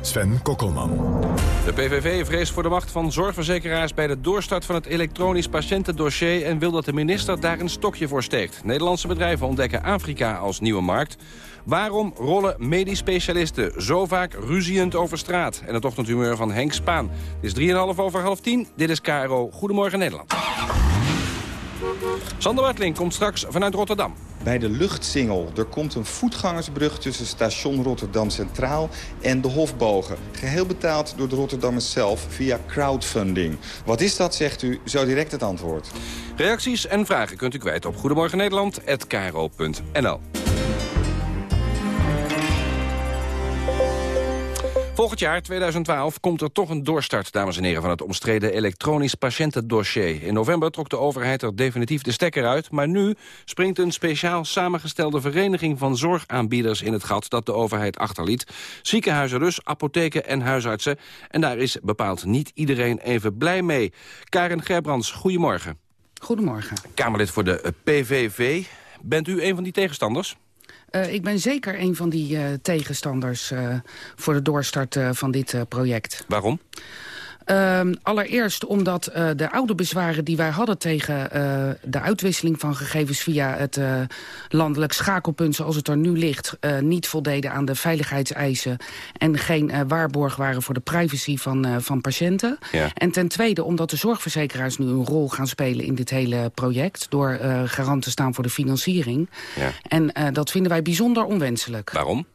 Sven Kokkelman. De PVV vreest voor de macht van zorgverzekeraars... bij de doorstart van het elektronisch patiëntendossier... en wil dat de minister daar een stokje voor steekt. Nederlandse bedrijven ontdekken Afrika als nieuwe markt. Waarom rollen medisch specialisten zo vaak ruziend over straat? En het ochtendhumeur van Henk Spaan. Het is 3,5 over half 10. Dit is KRO. Goedemorgen Nederland. Sander Bartling komt straks vanuit Rotterdam. bij de luchtsingel. Er komt een voetgangersbrug tussen station Rotterdam Centraal en de Hofbogen. Geheel betaald door de Rotterdammers zelf via crowdfunding. Wat is dat, zegt u? Zo direct het antwoord. Reacties en vragen kunt u kwijt op Goedemorgen Nederland@kro.nl. Volgend jaar, 2012, komt er toch een doorstart, dames en heren... van het omstreden elektronisch patiëntendossier. In november trok de overheid er definitief de stekker uit... maar nu springt een speciaal samengestelde vereniging van zorgaanbieders in het gat... dat de overheid achterliet. Ziekenhuizen dus, apotheken en huisartsen. En daar is bepaald niet iedereen even blij mee. Karen Gerbrands, goedemorgen. Goedemorgen. Kamerlid voor de PVV. Bent u een van die tegenstanders? Uh, ik ben zeker een van die uh, tegenstanders uh, voor de doorstart van dit project. Waarom? Uh, allereerst omdat uh, de oude bezwaren die wij hadden tegen uh, de uitwisseling van gegevens via het uh, landelijk schakelpunt zoals het er nu ligt, niet voldeden aan de veiligheidseisen en geen waarborg waren voor de privacy van, van patiënten. Ja. En ten tweede omdat de zorgverzekeraars nu een rol gaan spelen in dit hele project door garant te staan voor de financiering. Ja. En dat vinden wij bijzonder onwenselijk. Waarom?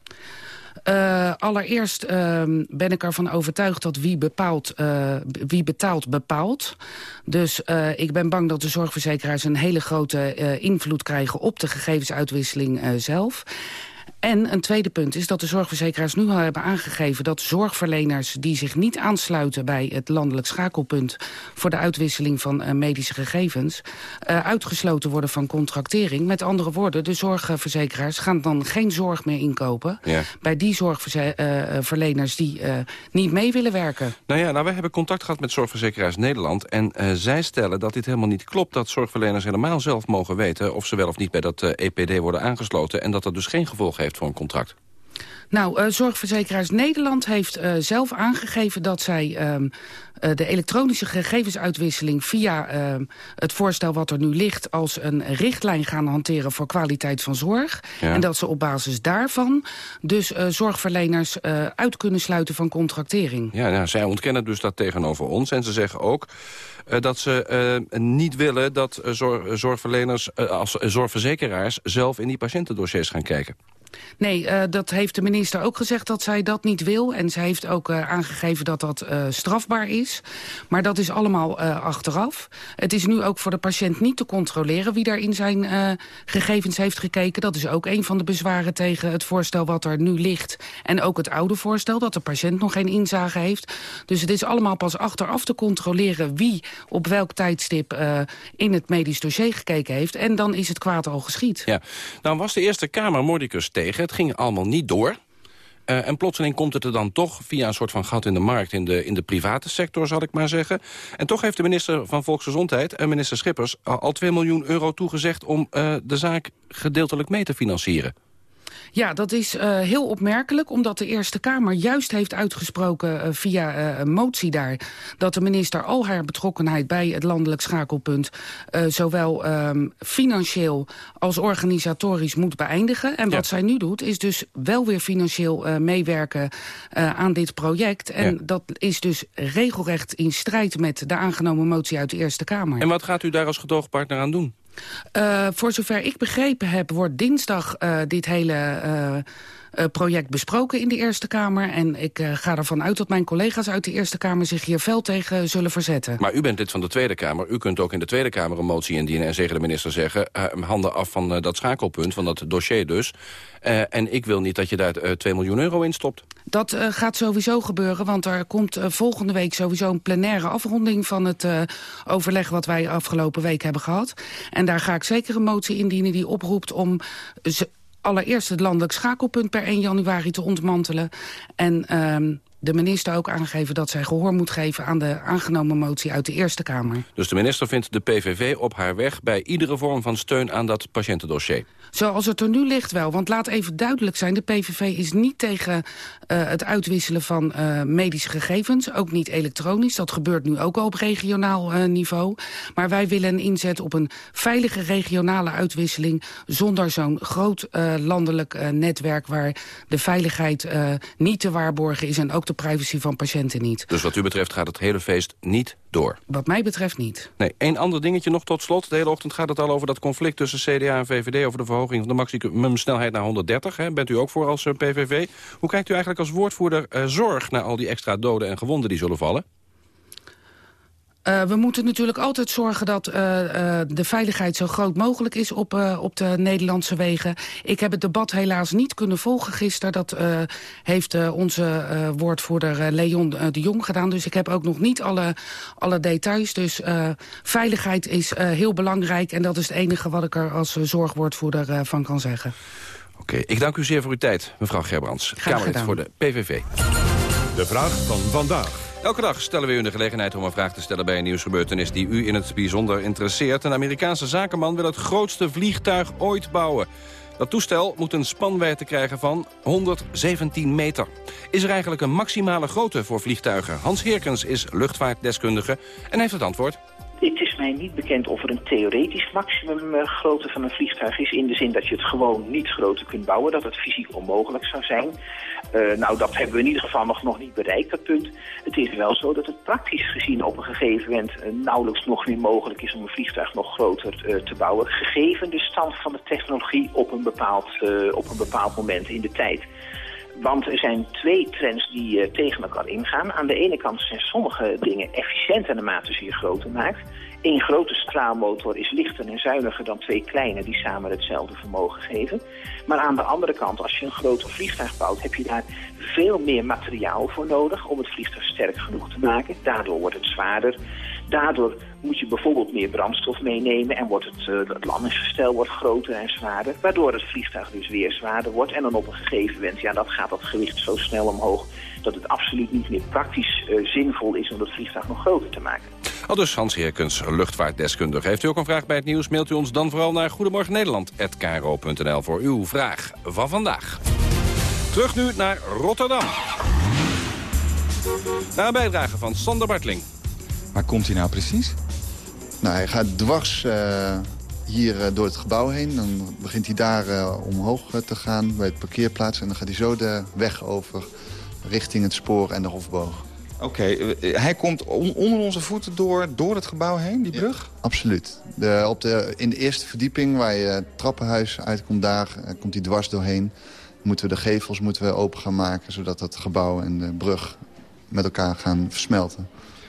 Uh, allereerst uh, ben ik ervan overtuigd dat wie, bepaalt, uh, wie betaalt, bepaalt. Dus uh, ik ben bang dat de zorgverzekeraars een hele grote invloed krijgen op de gegevensuitwisseling zelf. En een tweede punt is dat de zorgverzekeraars nu al hebben aangegeven... dat zorgverleners die zich niet aansluiten bij het landelijk schakelpunt... voor de uitwisseling van uh, medische gegevens... Uh, uitgesloten worden van contractering. Met andere woorden, de zorgverzekeraars gaan dan geen zorg meer inkopen... Ja. bij die zorgverleners uh, die niet mee willen werken. Nou ja, nou, wij hebben contact gehad met Zorgverzekeraars Nederland... en zij stellen dat dit helemaal niet klopt... dat zorgverleners helemaal zelf mogen weten... of ze wel of niet bij dat EPD worden aangesloten... en dat dat dus geen gevolg heeft voor een contract? Nou, uh, Zorgverzekeraars Nederland heeft uh, zelf aangegeven dat zij um, uh, de elektronische gegevensuitwisseling via uh, het voorstel wat er nu ligt als een richtlijn gaan hanteren voor kwaliteit van zorg. Ja. En dat ze op basis daarvan dus zorgverleners uit kunnen sluiten van contractering. Ja, nou, zij ontkennen dus dat tegenover ons en ze zeggen ook dat ze niet willen dat zor zorgverleners als zorgverzekeraars zelf in die patiëntendossiers gaan kijken. Nee, uh, dat heeft de minister ook gezegd dat zij dat niet wil. En zij heeft ook uh, aangegeven dat dat uh, strafbaar is. Maar dat is allemaal achteraf. Het is nu ook voor de patiënt niet te controleren wie daar in zijn gegevens heeft gekeken. Dat is ook een van de bezwaren tegen het voorstel wat er nu ligt. En ook het oude voorstel dat de patiënt nog geen inzage heeft. Dus het is allemaal pas achteraf te controleren wie op welk tijdstip in het medisch dossier gekeken heeft. En dan is het kwaad al geschied. Ja, nou was de Eerste Kamer mordicus tegen. Het ging allemaal niet door. Uh, en plotseling komt het er dan toch via een soort van gat in de markt... in de, in de private sector, zal ik maar zeggen. En toch heeft de minister van Volksgezondheid, en minister Schippers... al 2 miljoen euro toegezegd om uh, de zaak gedeeltelijk mee te financieren. Ja, dat is uh, heel opmerkelijk, omdat de Eerste Kamer juist heeft uitgesproken uh, via uh, een motie daar... dat de minister al haar betrokkenheid bij het landelijk schakelpunt... zowel um, financieel als organisatorisch moet beëindigen. En wat ja. zij nu doet, is dus wel weer financieel meewerken aan dit project. En ja. dat is dus regelrecht in strijd met de aangenomen motie uit de Eerste Kamer. En wat gaat u daar als gedoogpartner aan doen? Uh, voor zover ik begrepen heb, wordt dinsdag uh, dit hele uh, project besproken in de Eerste Kamer. En ik uh, ga ervan uit dat mijn collega's uit de Eerste Kamer zich hier fel tegen zullen verzetten. Maar u bent lid van de Tweede Kamer. U kunt ook in de Tweede Kamer een motie indienen en tegen de minister zeggen... Uh, handen af van dat schakelpunt, van dat dossier dus. Uh, en ik wil niet dat je daar uh, 2 miljoen euro in stopt. Dat uh, gaat sowieso gebeuren, want er komt volgende week sowieso een plenaire afronding van het overleg wat wij afgelopen week hebben gehad. En daar ga ik zeker een motie indienen die oproept om allereerst het landelijk schakelpunt per 1 januari te ontmantelen. En um, de minister ook aangegeven dat zij gehoor moet geven aan de aangenomen motie uit de Eerste Kamer. Dus de minister vindt de PVV op haar weg bij iedere vorm van steun aan dat patiëntendossier? Zoals het er nu ligt wel, want laat even duidelijk zijn... de PVV is niet tegen uh, het uitwisselen van uh, medische gegevens, ook niet elektronisch. Dat gebeurt nu ook al op regionaal uh, niveau. Maar wij willen een inzet op een veilige regionale uitwisseling... zonder zo'n groot landelijk netwerk waar de veiligheid niet te waarborgen is... en ook de privacy van patiënten niet. Dus wat u betreft gaat het hele feest niet door? Wat mij betreft niet. Nee, één ander dingetje nog tot slot. De hele ochtend gaat het al over dat conflict tussen CDA en VVD... over de verhoging van de maximumsnelheid naar 130. Hè. Bent u ook voor als PVV. Hoe kijkt u eigenlijk als woordvoerder zorg... naar al die extra doden en gewonden die zullen vallen? Uh, we moeten natuurlijk altijd zorgen dat uh, uh, de veiligheid zo groot mogelijk is op, op de Nederlandse wegen. Ik heb het debat helaas niet kunnen volgen gisteren. Dat heeft onze woordvoerder Leon de Jong gedaan. Dus ik heb ook nog niet alle, alle details. Dus veiligheid is heel belangrijk. En dat is het enige wat ik er als zorgwoordvoerder van kan zeggen. Oké, ik dank u zeer voor uw tijd, mevrouw Gerbrands. Kamerlid voor de PVV. De vraag van vandaag. Elke dag stellen we u de gelegenheid om een vraag te stellen bij een nieuwsgebeurtenis die u in het bijzonder interesseert. Een Amerikaanse zakenman wil het grootste vliegtuig ooit bouwen. Dat toestel moet een spanwijdte krijgen van 117 meter. Is er eigenlijk een maximale grootte voor vliegtuigen? Hans Heerkens is luchtvaartdeskundige en heeft het antwoord. Het is mij niet bekend of er een theoretisch maximum uh, grootte van een vliegtuig is... in de zin dat je het gewoon niet groter kunt bouwen, dat het fysiek onmogelijk zou zijn. Uh, nou, dat hebben we in ieder geval nog, nog niet bereikt, dat punt. Het is wel zo dat het praktisch gezien op een gegeven moment... Uh, nauwelijks nog weer mogelijk is om een vliegtuig nog groter te bouwen... gegeven de stand van de technologie op een bepaald, op een bepaald moment in de tijd. Want er zijn twee trends die uh, tegen elkaar ingaan. Aan de ene kant zijn sommige dingen efficiënter naarmate ze je groter maakt. Eén grote straalmotor is lichter en zuiniger dan twee kleine die samen hetzelfde vermogen geven. Maar aan de andere kant, als je een groter vliegtuig bouwt, heb je daar veel meer materiaal voor nodig om het vliegtuig sterk genoeg te maken. Daardoor wordt het zwaarder. Daardoor moet je bijvoorbeeld meer brandstof meenemen en wordt het, uh, het landingsgestel wordt groter en zwaarder. Waardoor het vliegtuig dus weer zwaarder wordt. En dan op een gegeven moment, ja, dat gaat dat gewicht zo snel omhoog dat het absoluut niet meer praktisch uh, zinvol is om het vliegtuig nog groter te maken. Al dus Hans Heerkens, luchtvaartdeskundige. Heeft u ook een vraag bij het nieuws, mailt u ons dan vooral naar Goedemorgen Nederland@kro.nl voor uw vraag van vandaag. Terug nu naar Rotterdam. Naar een bijdrage van Sander Bartling. Waar komt hij nou precies? Nou, hij gaat dwars uh, hier uh, door het gebouw heen. Dan begint hij daar uh, omhoog te gaan bij het parkeerplaats. En dan gaat hij zo de weg over richting het spoor en de hofboog. Oké, okay. hij komt on onder onze voeten door, door het gebouw heen, die brug? Ja, absoluut. De, op de, in de eerste verdieping waar je het trappenhuis uitkomt, daar komt hij dwars doorheen. Moeten we de gevels moeten we open gaan maken... zodat het gebouw en de brug met elkaar gaan versmelten.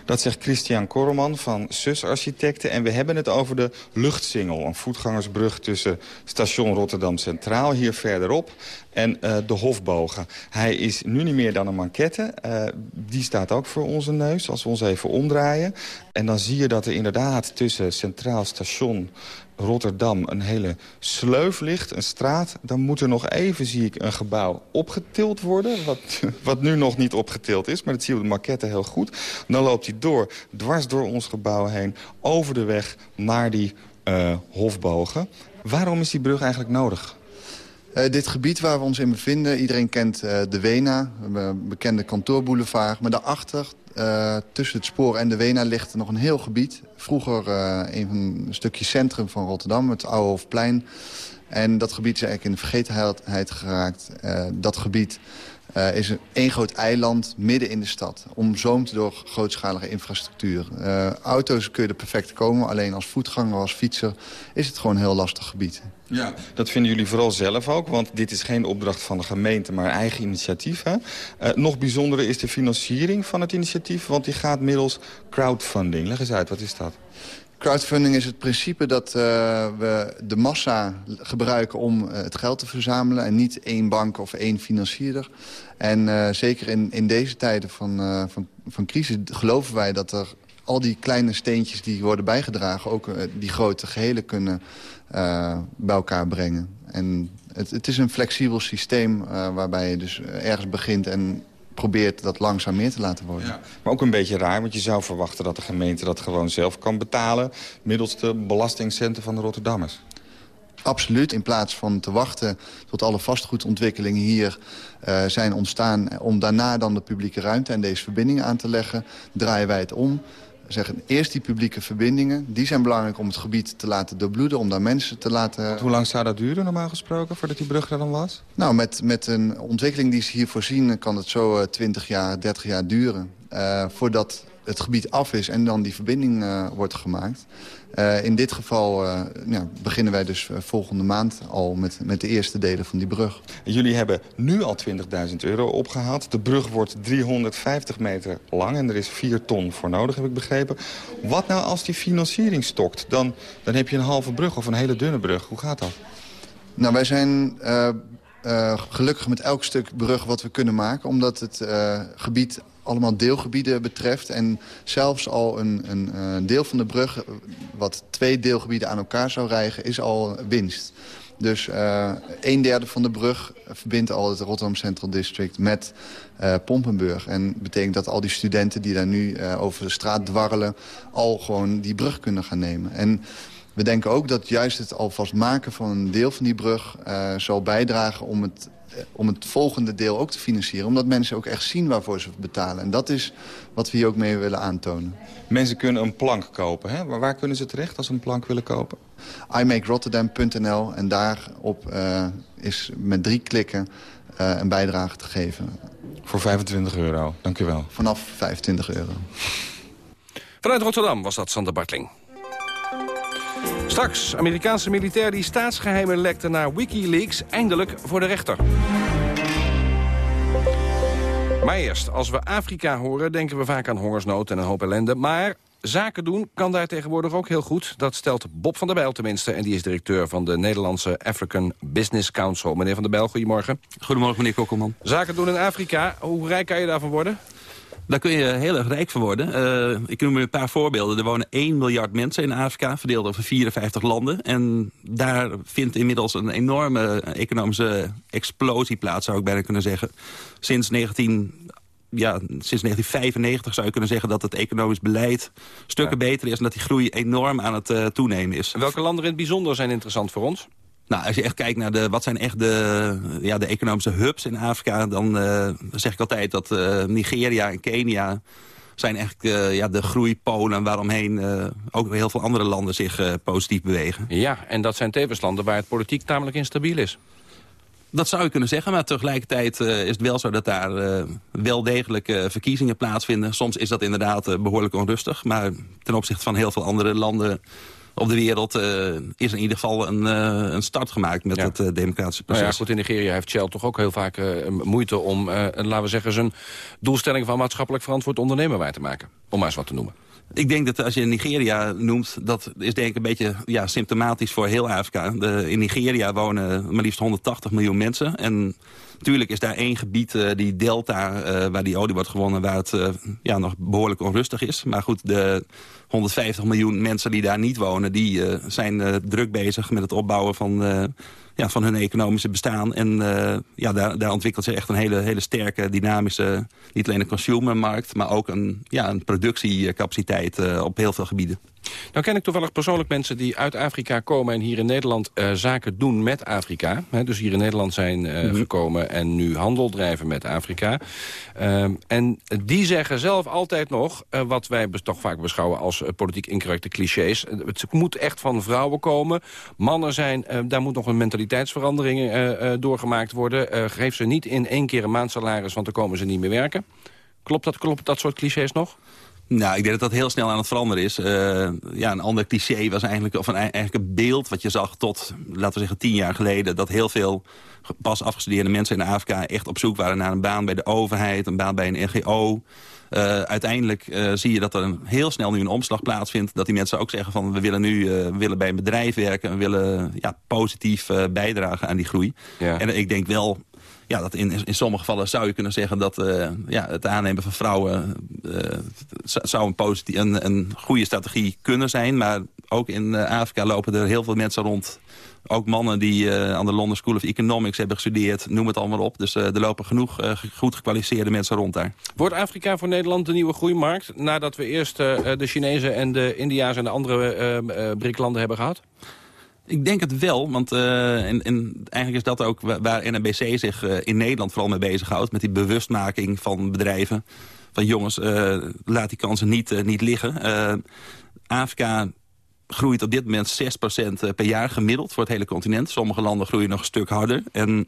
Dat zegt Christian Korreman van SUS Architecten. En we hebben het over de Luchtsingel. Een voetgangersbrug tussen station Rotterdam Centraal hier verderop. En uh, de Hofbogen. Hij is nu niet meer dan een maquette. Uh, die staat ook voor onze neus als we ons even omdraaien. En dan zie je dat er inderdaad tussen Centraal Station Rotterdam een hele sleuf een straat... dan moet er nog even, zie ik, een gebouw opgetild worden... wat, wat nu nog niet opgetild is, maar dat zie je op de maquette heel goed. Dan loopt hij door, dwars door ons gebouw heen... over de weg naar die uh, hofbogen. Waarom is die brug eigenlijk nodig? Uh, dit gebied waar we ons in bevinden, iedereen kent uh, de Wena, een bekende kantoorboulevard. Maar daarachter, uh, tussen het spoor en de Wena, ligt nog een heel gebied. Vroeger een, een, stukje centrum van Rotterdam, het Oude Hofplein. En dat gebied is eigenlijk in de vergetenheid geraakt. dat gebied uh, is een één groot eiland midden in de stad. Omzoomd door grootschalige infrastructuur. Uh, auto's kun je er perfect komen. Alleen als voetganger, als fietser is het gewoon een heel lastig gebied. Ja, dat vinden jullie vooral zelf ook. Want dit is geen opdracht van de gemeente, maar eigen initiatief. Hè? Uh, nog bijzonderer is de financiering van het initiatief. Want die gaat middels crowdfunding. Leg eens uit, wat is dat? Crowdfunding is het principe dat uh, we de massa gebruiken om uh, het geld te verzamelen... en niet één bank of één financierder. En uh, zeker in, in deze tijden van, van, van crisis geloven wij dat er al die kleine steentjes die worden bijgedragen... ook die grote gehelen kunnen bij elkaar brengen. En het, het is een flexibel systeem waarbij je dus ergens begint... en probeert dat langzaam meer te laten worden. Maar ook een beetje raar, want je zou verwachten dat de gemeente dat gewoon zelf kan betalen... middels de belastingcenten van de Rotterdammers. Absoluut. In plaats van te wachten tot alle vastgoedontwikkelingen hier uh, zijn ontstaan... om daarna dan de publieke ruimte en deze verbindingen aan te leggen... draaien wij het om. zeggen, eerst die publieke verbindingen. Die zijn belangrijk om het gebied te laten doorbloeden, om daar mensen te laten... Hoe lang zou dat duren normaal gesproken, voordat die brug er dan was? Nou, met, met een ontwikkeling die ze hier voorzien kan het zo uh, 20 jaar, 30 jaar duren. Uh, voordat het gebied af is en dan die verbinding uh, wordt gemaakt. Uh, in dit geval uh, ja, beginnen wij dus volgende maand al met, met de eerste delen van die brug. Jullie hebben nu al 20.000 euro opgehaald. De brug wordt 350 meter lang en er is 4 ton voor nodig, heb ik begrepen. Wat nou als die financiering stokt? Dan, dan heb je een halve brug of een hele dunne brug. Hoe gaat dat? Nou, wij zijn uh, gelukkig met elk stuk brug wat we kunnen maken... omdat het gebied allemaal deelgebieden betreft. En zelfs al een, een, een, deel van de brug, wat twee deelgebieden aan elkaar zou rijgen, is al winst. Dus een derde van de brug verbindt al het Rotterdam Central District met Pompenburg. En betekent dat al die studenten die daar nu over de straat dwarrelen... al gewoon die brug kunnen gaan nemen. En we denken ook dat juist het alvast maken van een deel van die brug... zal bijdragen om het om het volgende deel ook te financieren. Omdat mensen ook echt zien waarvoor ze betalen. En dat is wat we hier ook mee willen aantonen. Mensen kunnen een plank kopen. Hè? Maar waar kunnen ze terecht als ze een plank willen kopen? iMakeRotterdam.nl en daarop uh, is met drie klikken uh, een bijdrage te geven. Voor 25 euro, dank u wel. Vanaf 25 euro. Vanuit Rotterdam was dat Sander Bartling. Straks, Amerikaanse militair die staatsgeheimen lekte naar Wikileaks... eindelijk voor de rechter. Maar eerst, als we Afrika horen, denken we vaak aan hongersnood en een hoop ellende. Maar zaken doen kan daar tegenwoordig ook heel goed. Dat stelt Bob van der Bijl tenminste. En die is directeur van de Nederlandse African Business Council. Meneer van der Bijl, goedemorgen. Goedemorgen, meneer Kokkelman. Zaken doen in Afrika, hoe rijk kan je daarvan worden? Daar kun je heel erg rijk van worden. Uh, ik noem een paar voorbeelden. Er wonen 1 miljard mensen in Afrika, verdeeld over 54 landen. En daar vindt inmiddels een enorme economische explosie plaats, zou ik bijna kunnen zeggen. Sinds 19 ja, sinds 1995 zou je kunnen zeggen dat het economisch beleid stukken ja. beter is... en dat die groei enorm aan het uh, toenemen is. En welke landen in het bijzonder zijn interessant voor ons? Nou, als je echt kijkt naar de, wat zijn echt de, ja, de economische hubs in Afrika... dan uh, zeg ik altijd dat uh, Nigeria en Kenia zijn echt uh, ja, de groeipolen waaromheen ook heel veel andere landen zich positief bewegen. Ja, en dat zijn tevens landen waar het politiek tamelijk instabiel is. Dat zou je kunnen zeggen, maar tegelijkertijd uh, is het wel zo dat daar uh, wel degelijk uh, verkiezingen plaatsvinden. Soms is dat inderdaad behoorlijk onrustig, maar ten opzichte van heel veel andere landen op de wereld uh, is in ieder geval een, uh, een start gemaakt met ja. het uh, democratische proces. Nou ja, goed, in Nigeria heeft Shell toch ook heel vaak moeite om, laten we zeggen, zijn doelstelling van maatschappelijk verantwoord ondernemen waar te maken. Om maar eens wat te noemen. Ik denk dat als je Nigeria noemt, dat is denk ik een beetje ja, symptomatisch voor heel Afrika. De, in Nigeria wonen maar liefst 180 miljoen mensen. En natuurlijk is daar één gebied, uh, die delta, uh, waar die olie wordt gewonnen, waar het uh, ja, nog behoorlijk onrustig is. Maar goed, de 150 miljoen mensen die daar niet wonen, die zijn druk bezig met het opbouwen van ja, van hun economische bestaan. En ja, daar, daar ontwikkelt zich echt een hele, hele sterke, dynamische... niet alleen een consumermarkt, maar ook een, ja, een productiecapaciteit op heel veel gebieden. Nou ken ik toevallig persoonlijk mensen die uit Afrika komen... en hier in Nederland uh, zaken doen met Afrika. He, dus hier in Nederland zijn uh, mm -hmm. gekomen en nu handel drijven met Afrika. Uh, en die zeggen zelf altijd nog, uh, wat wij toch vaak beschouwen... als politiek incorrecte clichés. Het moet echt van vrouwen komen. Mannen zijn, daar moet nog een mentaliteitsverandering doorgemaakt worden. geef ze niet in één keer een maandsalaris, want dan komen ze niet meer werken. Klopt dat, klopt dat soort clichés nog? Nou, ik denk dat dat heel snel aan het veranderen is. Uh, ja, een ander cliché was eigenlijk, of een, eigenlijk een beeld wat je zag tot, laten we zeggen, tien jaar geleden. Dat heel veel pas afgestudeerde mensen in Afrika echt op zoek waren naar een baan bij de overheid, een baan bij een NGO. Uh, uiteindelijk uh, zie je dat er een, heel snel nu een omslag plaatsvindt. Dat die mensen ook zeggen van we willen nu uh, we willen bij een bedrijf werken. We willen ja, positief bijdragen aan die groei. Ja. En ik denk wel ja, dat in, in sommige gevallen zou je kunnen zeggen dat uh, ja, het aannemen van vrouwen uh, zou een, positief, een, een goede strategie kunnen zijn. Maar ook in Afrika lopen er heel veel mensen rond. Ook mannen die aan de London School of Economics hebben gestudeerd. Noem het allemaal op. Dus er lopen genoeg goed gekwalificeerde mensen rond daar. Wordt Afrika voor Nederland de nieuwe groeimarkt... nadat we eerst de Chinezen en de India's en de andere BRIC-landen hebben gehad? Ik denk het wel, want uh, en, en, eigenlijk is dat ook waar NMBC zich uh, in Nederland vooral mee bezighoudt. Met die bewustmaking van bedrijven. Van jongens, uh, laat die kansen niet, niet liggen. Afrika groeit op dit moment 6% per jaar gemiddeld voor het hele continent. Sommige landen groeien nog een stuk harder. En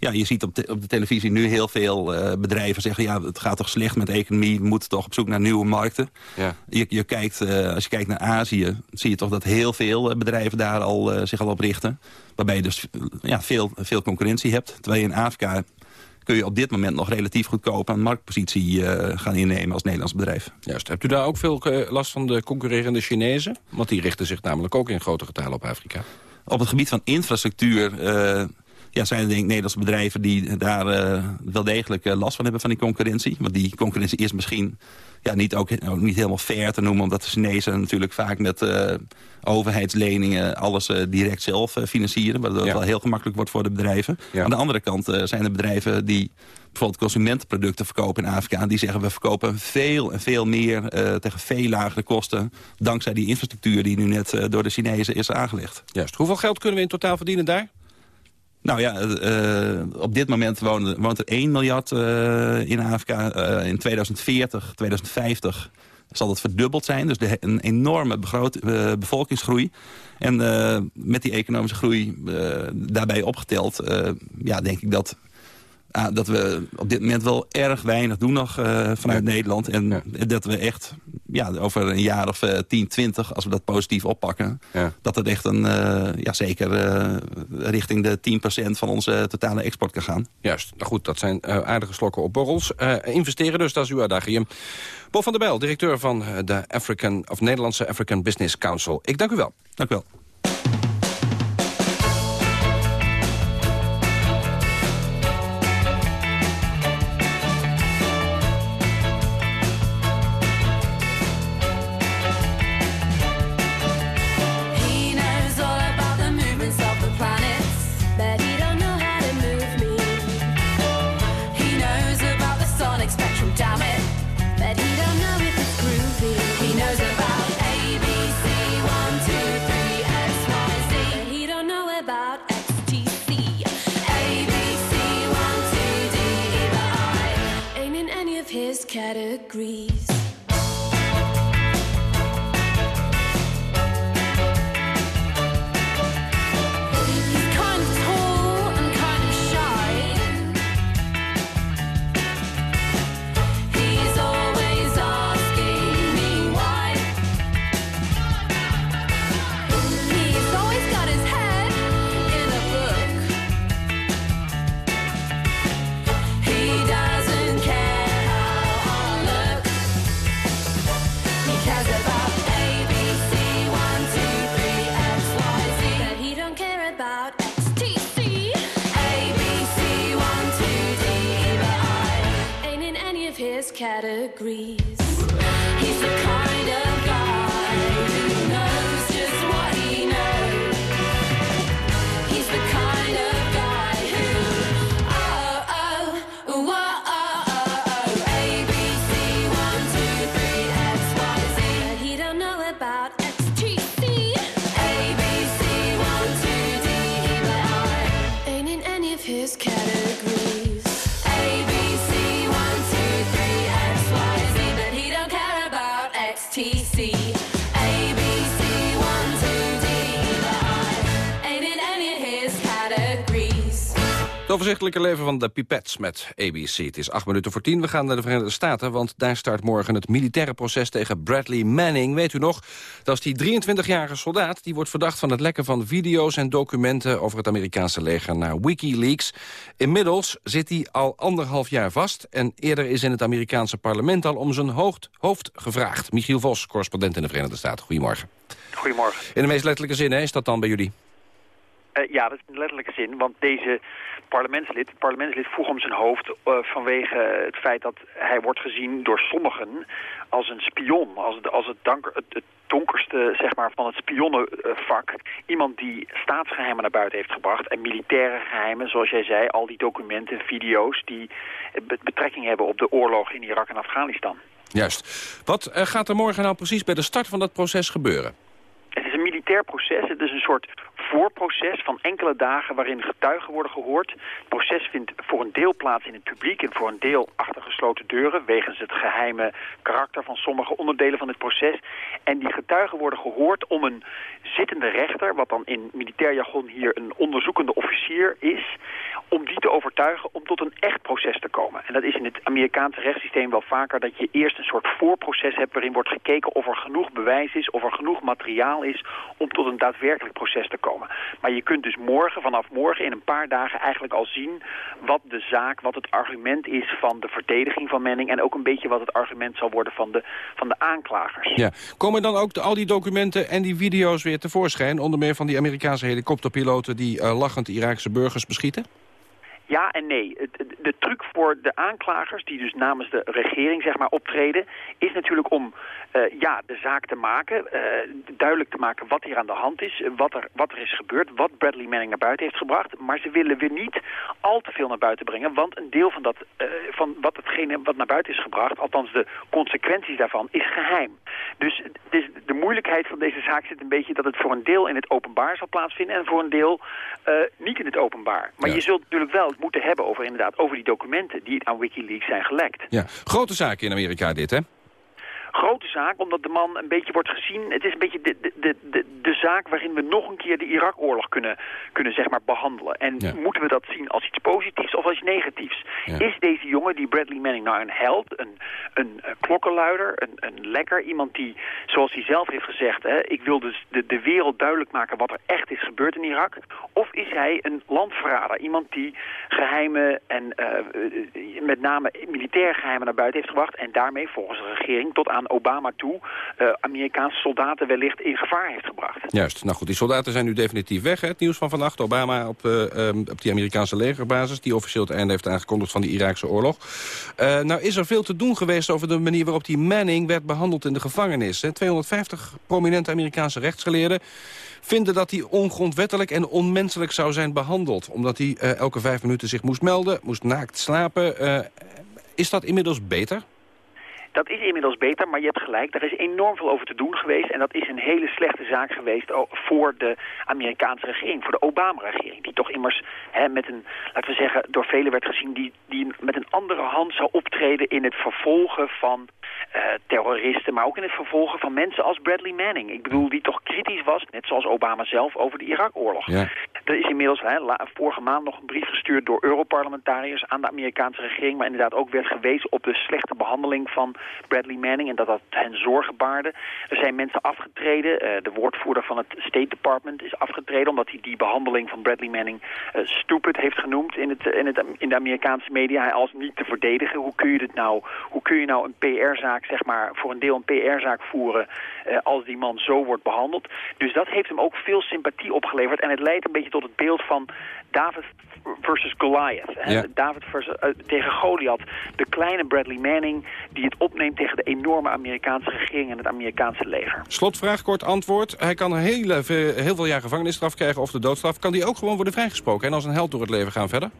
ja, je ziet op de, op de televisie nu heel veel uh, bedrijven zeggen... ja, het gaat toch slecht met de economie, we moeten toch op zoek naar nieuwe markten. Ja. Je, je kijkt, uh, als je kijkt naar Azië, zie je toch dat heel veel bedrijven daar al, uh, zich al op richten. Waarbij je dus ja, veel, veel concurrentie hebt. Terwijl je in Afrika kun je op dit moment nog relatief goedkoop een marktpositie uh, gaan innemen als Nederlands bedrijf. Juist. Hebt u daar ook veel last van de concurrerende Chinezen? Want die richten zich namelijk ook in grote getalen op Afrika. Op het gebied van infrastructuur uh, ja, zijn er denk ik Nederlandse bedrijven die daar uh, wel degelijk uh, last van hebben van die concurrentie. Want die concurrentie is misschien ja, niet, ook, ook niet helemaal fair te noemen... omdat de Chinezen natuurlijk vaak met uh, overheidsleningen alles direct zelf financieren. Waardoor het wel heel gemakkelijk wordt voor de bedrijven. Ja. Aan de andere kant zijn er bedrijven die bijvoorbeeld consumentenproducten verkopen in Afrika. Die zeggen we verkopen veel en veel meer tegen veel lagere kosten. Dankzij die infrastructuur die nu net door de Chinezen is aangelegd. Juist. Hoeveel geld kunnen we in totaal verdienen daar? Nou ja, uh, op dit moment woont, er 1 miljard uh, in Afrika. Uh, in 2040, 2050 zal het verdubbeld zijn. Dus een enorme bevolkingsgroei. En met die economische groei daarbij opgeteld... ja, denk ik dat uh, dat we op dit moment wel erg weinig doen nog uh, vanuit ja. Nederland. En ja. dat we echt ja, over een jaar of uh, 10, 20, als we dat positief oppakken... Ja. dat het echt een, uh, ja, zeker richting de 10% van onze totale export kan gaan. Juist. Nou goed, dat zijn aardige slokken op borrels. investeren dus, dat is uw uitdaging. Bob van der Bijl, directeur van de African, of Nederlandse African Business Council. Ik dank u wel. Dank u wel. his categories. categories. Het overzichtelijke leven van de Pipets met ABC. Het is acht minuten voor tien. We gaan naar de Verenigde Staten, want daar start morgen het militaire proces tegen Bradley Manning. Weet u nog, dat is die 23-jarige soldaat. Die wordt verdacht van het lekken van video's en documenten over het Amerikaanse leger naar Wikileaks. Inmiddels zit hij al anderhalf jaar vast en eerder is in het Amerikaanse parlement al om zijn hoofd, hoofd gevraagd. Michiel Vos, correspondent in de Verenigde Staten. Goedemorgen. Goedemorgen. In de meest letterlijke zin, hè, is dat dan bij jullie? Uh, ja, dat is in letterlijke zin, want deze parlementslid, parlementslid vroeg om zijn hoofd uh, vanwege het feit dat hij wordt gezien door sommigen als een spion, als het, als het, danker, het, het donkerste zeg maar, van het spionnenvak. Iemand die staatsgeheimen naar buiten heeft gebracht en militaire geheimen, zoals jij zei, al die documenten, video's die betrekking hebben op de oorlog in Irak en Afghanistan. Juist. Wat uh, gaat er morgen nou precies bij de start van dat proces gebeuren? Het is een militair proces. Het is een soort voorproces van enkele dagen waarin getuigen worden gehoord. Het proces vindt voor een deel plaats in het publiek en voor een deel achter gesloten deuren... wegens het geheime karakter van sommige onderdelen van het proces. En die getuigen worden gehoord om een zittende rechter... wat dan in militair jargon hier een onderzoekende officier is... om die te overtuigen om tot een echt proces te komen. En dat is in het Amerikaanse rechtssysteem wel vaker... dat je eerst een soort voorproces hebt waarin wordt gekeken of er genoeg bewijs is... of er genoeg materiaal is om tot een daadwerkelijk proces te komen. Maar je kunt dus morgen, vanaf morgen in een paar dagen eigenlijk al zien... wat de zaak, wat het argument is van de verdediging van Manning... en ook een beetje wat het argument zal worden van de, van de aanklagers. Ja. Komen dan ook al die documenten en die video's weer tevoorschijn? Onder meer van die Amerikaanse helikopterpiloten... die uh, lachend Iraakse burgers beschieten? Ja en nee. De, truc voor de aanklagers, die dus namens de regering zeg maar, optreden... is natuurlijk om uh, ja, de zaak te maken, uh, duidelijk te maken wat hier aan de hand is... Wat er, wat er is gebeurd, wat Bradley Manning naar buiten heeft gebracht. Maar ze willen weer niet al te veel naar buiten brengen... want een deel van, dat, uh, van wat hetgene wat naar buiten is gebracht... althans de consequenties daarvan, is geheim. Dus, dus de moeilijkheid van deze zaak zit een beetje... dat het voor een deel in het openbaar zal plaatsvinden... en voor een deel niet in het openbaar. Maar ja. je zult natuurlijk wel moeten hebben over, inderdaad, over die documenten die aan Wikileaks zijn gelekt. Ja, grote zaak in Amerika dit, hè? Grote zaak, omdat de man een beetje wordt gezien... het is een beetje de, de, de, de zaak waarin we nog een keer de Irak-oorlog kunnen, kunnen zeg maar, behandelen. En ja. moeten we dat zien als iets positiefs of als iets negatiefs? Ja. Is deze jongen, die Bradley Manning, nou een held, een, een, een klokkenluider, een, een lekker... iemand die, zoals hij zelf heeft gezegd... Hè, ik wil dus de, de wereld duidelijk maken wat er echt is gebeurd in Irak... of is hij een landverrader? Iemand die geheime en uh, met name militair geheimen naar buiten heeft gebracht... en daarmee volgens de regering tot aan Obama toe uh, Amerikaanse soldaten wellicht in gevaar heeft gebracht. Juist. Nou goed, die soldaten zijn nu definitief weg. Hè? Het nieuws van vannacht. Obama op, uh, op die Amerikaanse legerbasis... die officieel het einde heeft aangekondigd van de Iraakse oorlog. Uh, nou is er veel te doen geweest over de manier waarop die Manning werd behandeld in de gevangenis. Hè? 250 prominente Amerikaanse rechtsgeleerden vinden dat hij ongrondwettelijk en onmenselijk zou zijn behandeld. Omdat hij elke vijf minuten zich moest melden, moest naakt slapen. Is dat inmiddels beter? Dat is inmiddels beter, maar je hebt gelijk. Er is enorm veel over te doen geweest. En dat is een hele slechte zaak geweest voor de Amerikaanse regering. Voor de Obama-regering. Die toch immers hè, met een, laten we zeggen, door velen werd gezien... Die, die met een andere hand zou optreden in het vervolgen van uh, terroristen... maar ook in het vervolgen van mensen als Bradley Manning. Ik bedoel, die toch kritisch was, net zoals Obama zelf, over de Irak-oorlog. Ja. Er is inmiddels vorige maand nog een brief gestuurd door Europarlementariërs... aan de Amerikaanse regering, maar inderdaad ook werd gewezen op de slechte behandeling van Bradley Manning... en dat dat hen zorgen baarde. Er zijn mensen afgetreden. Uh, de woordvoerder van het State Department is afgetreden... omdat hij die behandeling van Bradley Manning uh, stupid heeft genoemd in, het, in, het, in de Amerikaanse media. Hij als niet te verdedigen. Hoe kun je, dit nou, hoe kun je nou een PR-zaak, zeg maar, voor een deel een PR-zaak voeren... Uh, als die man zo wordt behandeld? Dus dat heeft hem ook veel sympathie opgeleverd. En het leidt een beetje tot het beeld van David versus Goliath. Ja. David versus, uh, tegen Goliath. De kleine Bradley Manning die het opneemt tegen de enorme Amerikaanse regering en het Amerikaanse leger. Slotvraag, kort antwoord. Hij kan heel, heel veel jaar gevangenisstraf krijgen of de doodstraf. Kan die ook gewoon worden vrijgesproken en als een held door het leven gaan verder?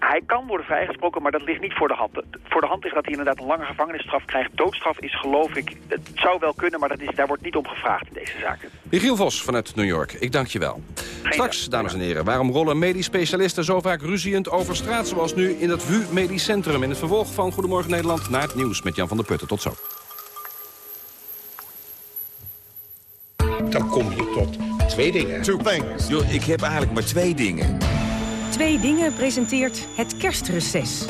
Hij kan worden vrijgesproken, maar dat ligt niet voor de hand. Voor de hand ligt dat hij inderdaad een lange gevangenisstraf krijgt. Doodstraf is geloof ik, het zou wel kunnen, maar dat is, daar wordt niet om gevraagd in deze zaken. Michiel Vos vanuit New York, ik dank je wel. Geen Straks, dames en heren, waarom rollen medisch specialisten zo vaak ruziend over straat... zoals nu in het VU Medisch Centrum. In het vervolg van Goedemorgen Nederland naar het nieuws met Jan van der Putten. Tot zo. Dan kom je tot twee dingen. Two things. Yo, ik heb eigenlijk maar twee dingen. Twee Dingen presenteert het kerstreces.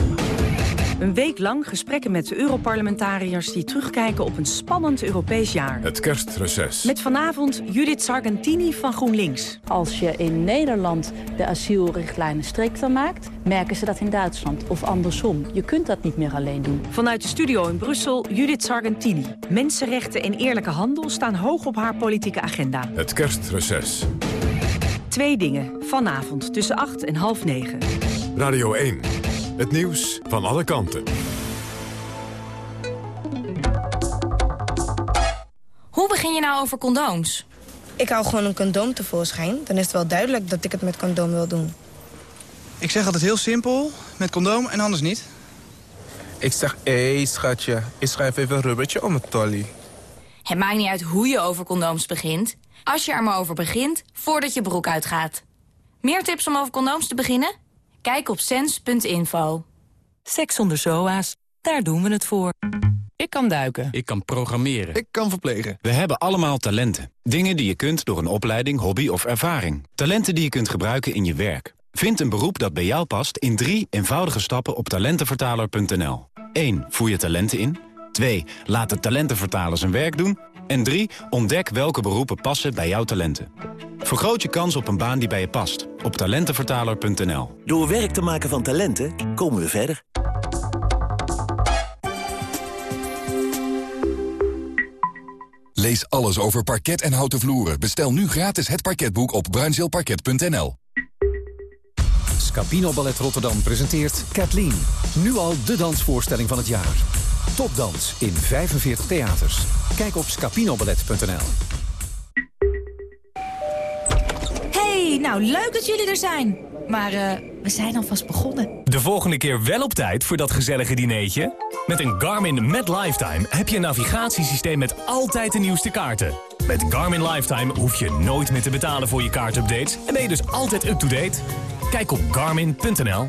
Een week lang gesprekken met Europarlementariërs... die terugkijken op een spannend Europees jaar. Het kerstreces. Met vanavond Judith Sargentini van GroenLinks. Als je in Nederland de asielrichtlijnen strikter maakt... merken ze dat in Duitsland of andersom. Je kunt dat niet meer alleen doen. Vanuit de studio in Brussel, Judith Sargentini. Mensenrechten en eerlijke handel staan hoog op haar politieke agenda. Het kerstreces. Twee dingen. Vanavond tussen 8 en half 9. Radio 1. Het nieuws van alle kanten. Hoe begin je nou over condooms? Ik hou gewoon een condoom tevoorschijn. Dan is het wel duidelijk dat ik het met condoom wil doen. Ik zeg altijd heel simpel, met condoom en anders niet. Ik zeg, hé hey, schatje, ik schrijf even een rubbertje om het tolly. Het maakt niet uit hoe je over condooms begint. Als je er maar over begint, voordat je broek uitgaat. Meer tips om over condooms te beginnen? Kijk op sens.info. Seks zonder SOA's, daar doen we het voor. Ik kan duiken. Ik kan programmeren. Ik kan verplegen. We hebben allemaal talenten. Dingen die je kunt door een opleiding, hobby of ervaring. Talenten die je kunt gebruiken in je werk. Vind een beroep dat bij jou past in drie eenvoudige stappen op talentenvertaler.nl. 1. Voer je talenten in. 2. Laat de talentenvertaler zijn werk doen. En 3. Ontdek welke beroepen passen bij jouw talenten. Vergroot je kans op een baan die bij je past. Op talentenvertaler.nl. Door werk te maken van talenten komen we verder. Lees alles over parket en houten vloeren. Bestel nu gratis het parketboek op bruinzeelparket.nl. Scapino Ballet Rotterdam presenteert Kathleen. Nu al de dansvoorstelling van het jaar. Topdans in 45 theaters. Kijk op scapinoballet.nl. Hey, nou leuk dat jullie er zijn. Maar uh, we zijn alvast begonnen. De volgende keer wel op tijd voor dat gezellige dineetje? Met een Garmin Met Lifetime heb je een navigatiesysteem met altijd de nieuwste kaarten. Met Garmin Lifetime hoef je nooit meer te betalen voor je kaartupdates... en ben je dus altijd up-to-date. Kijk op garmin.nl.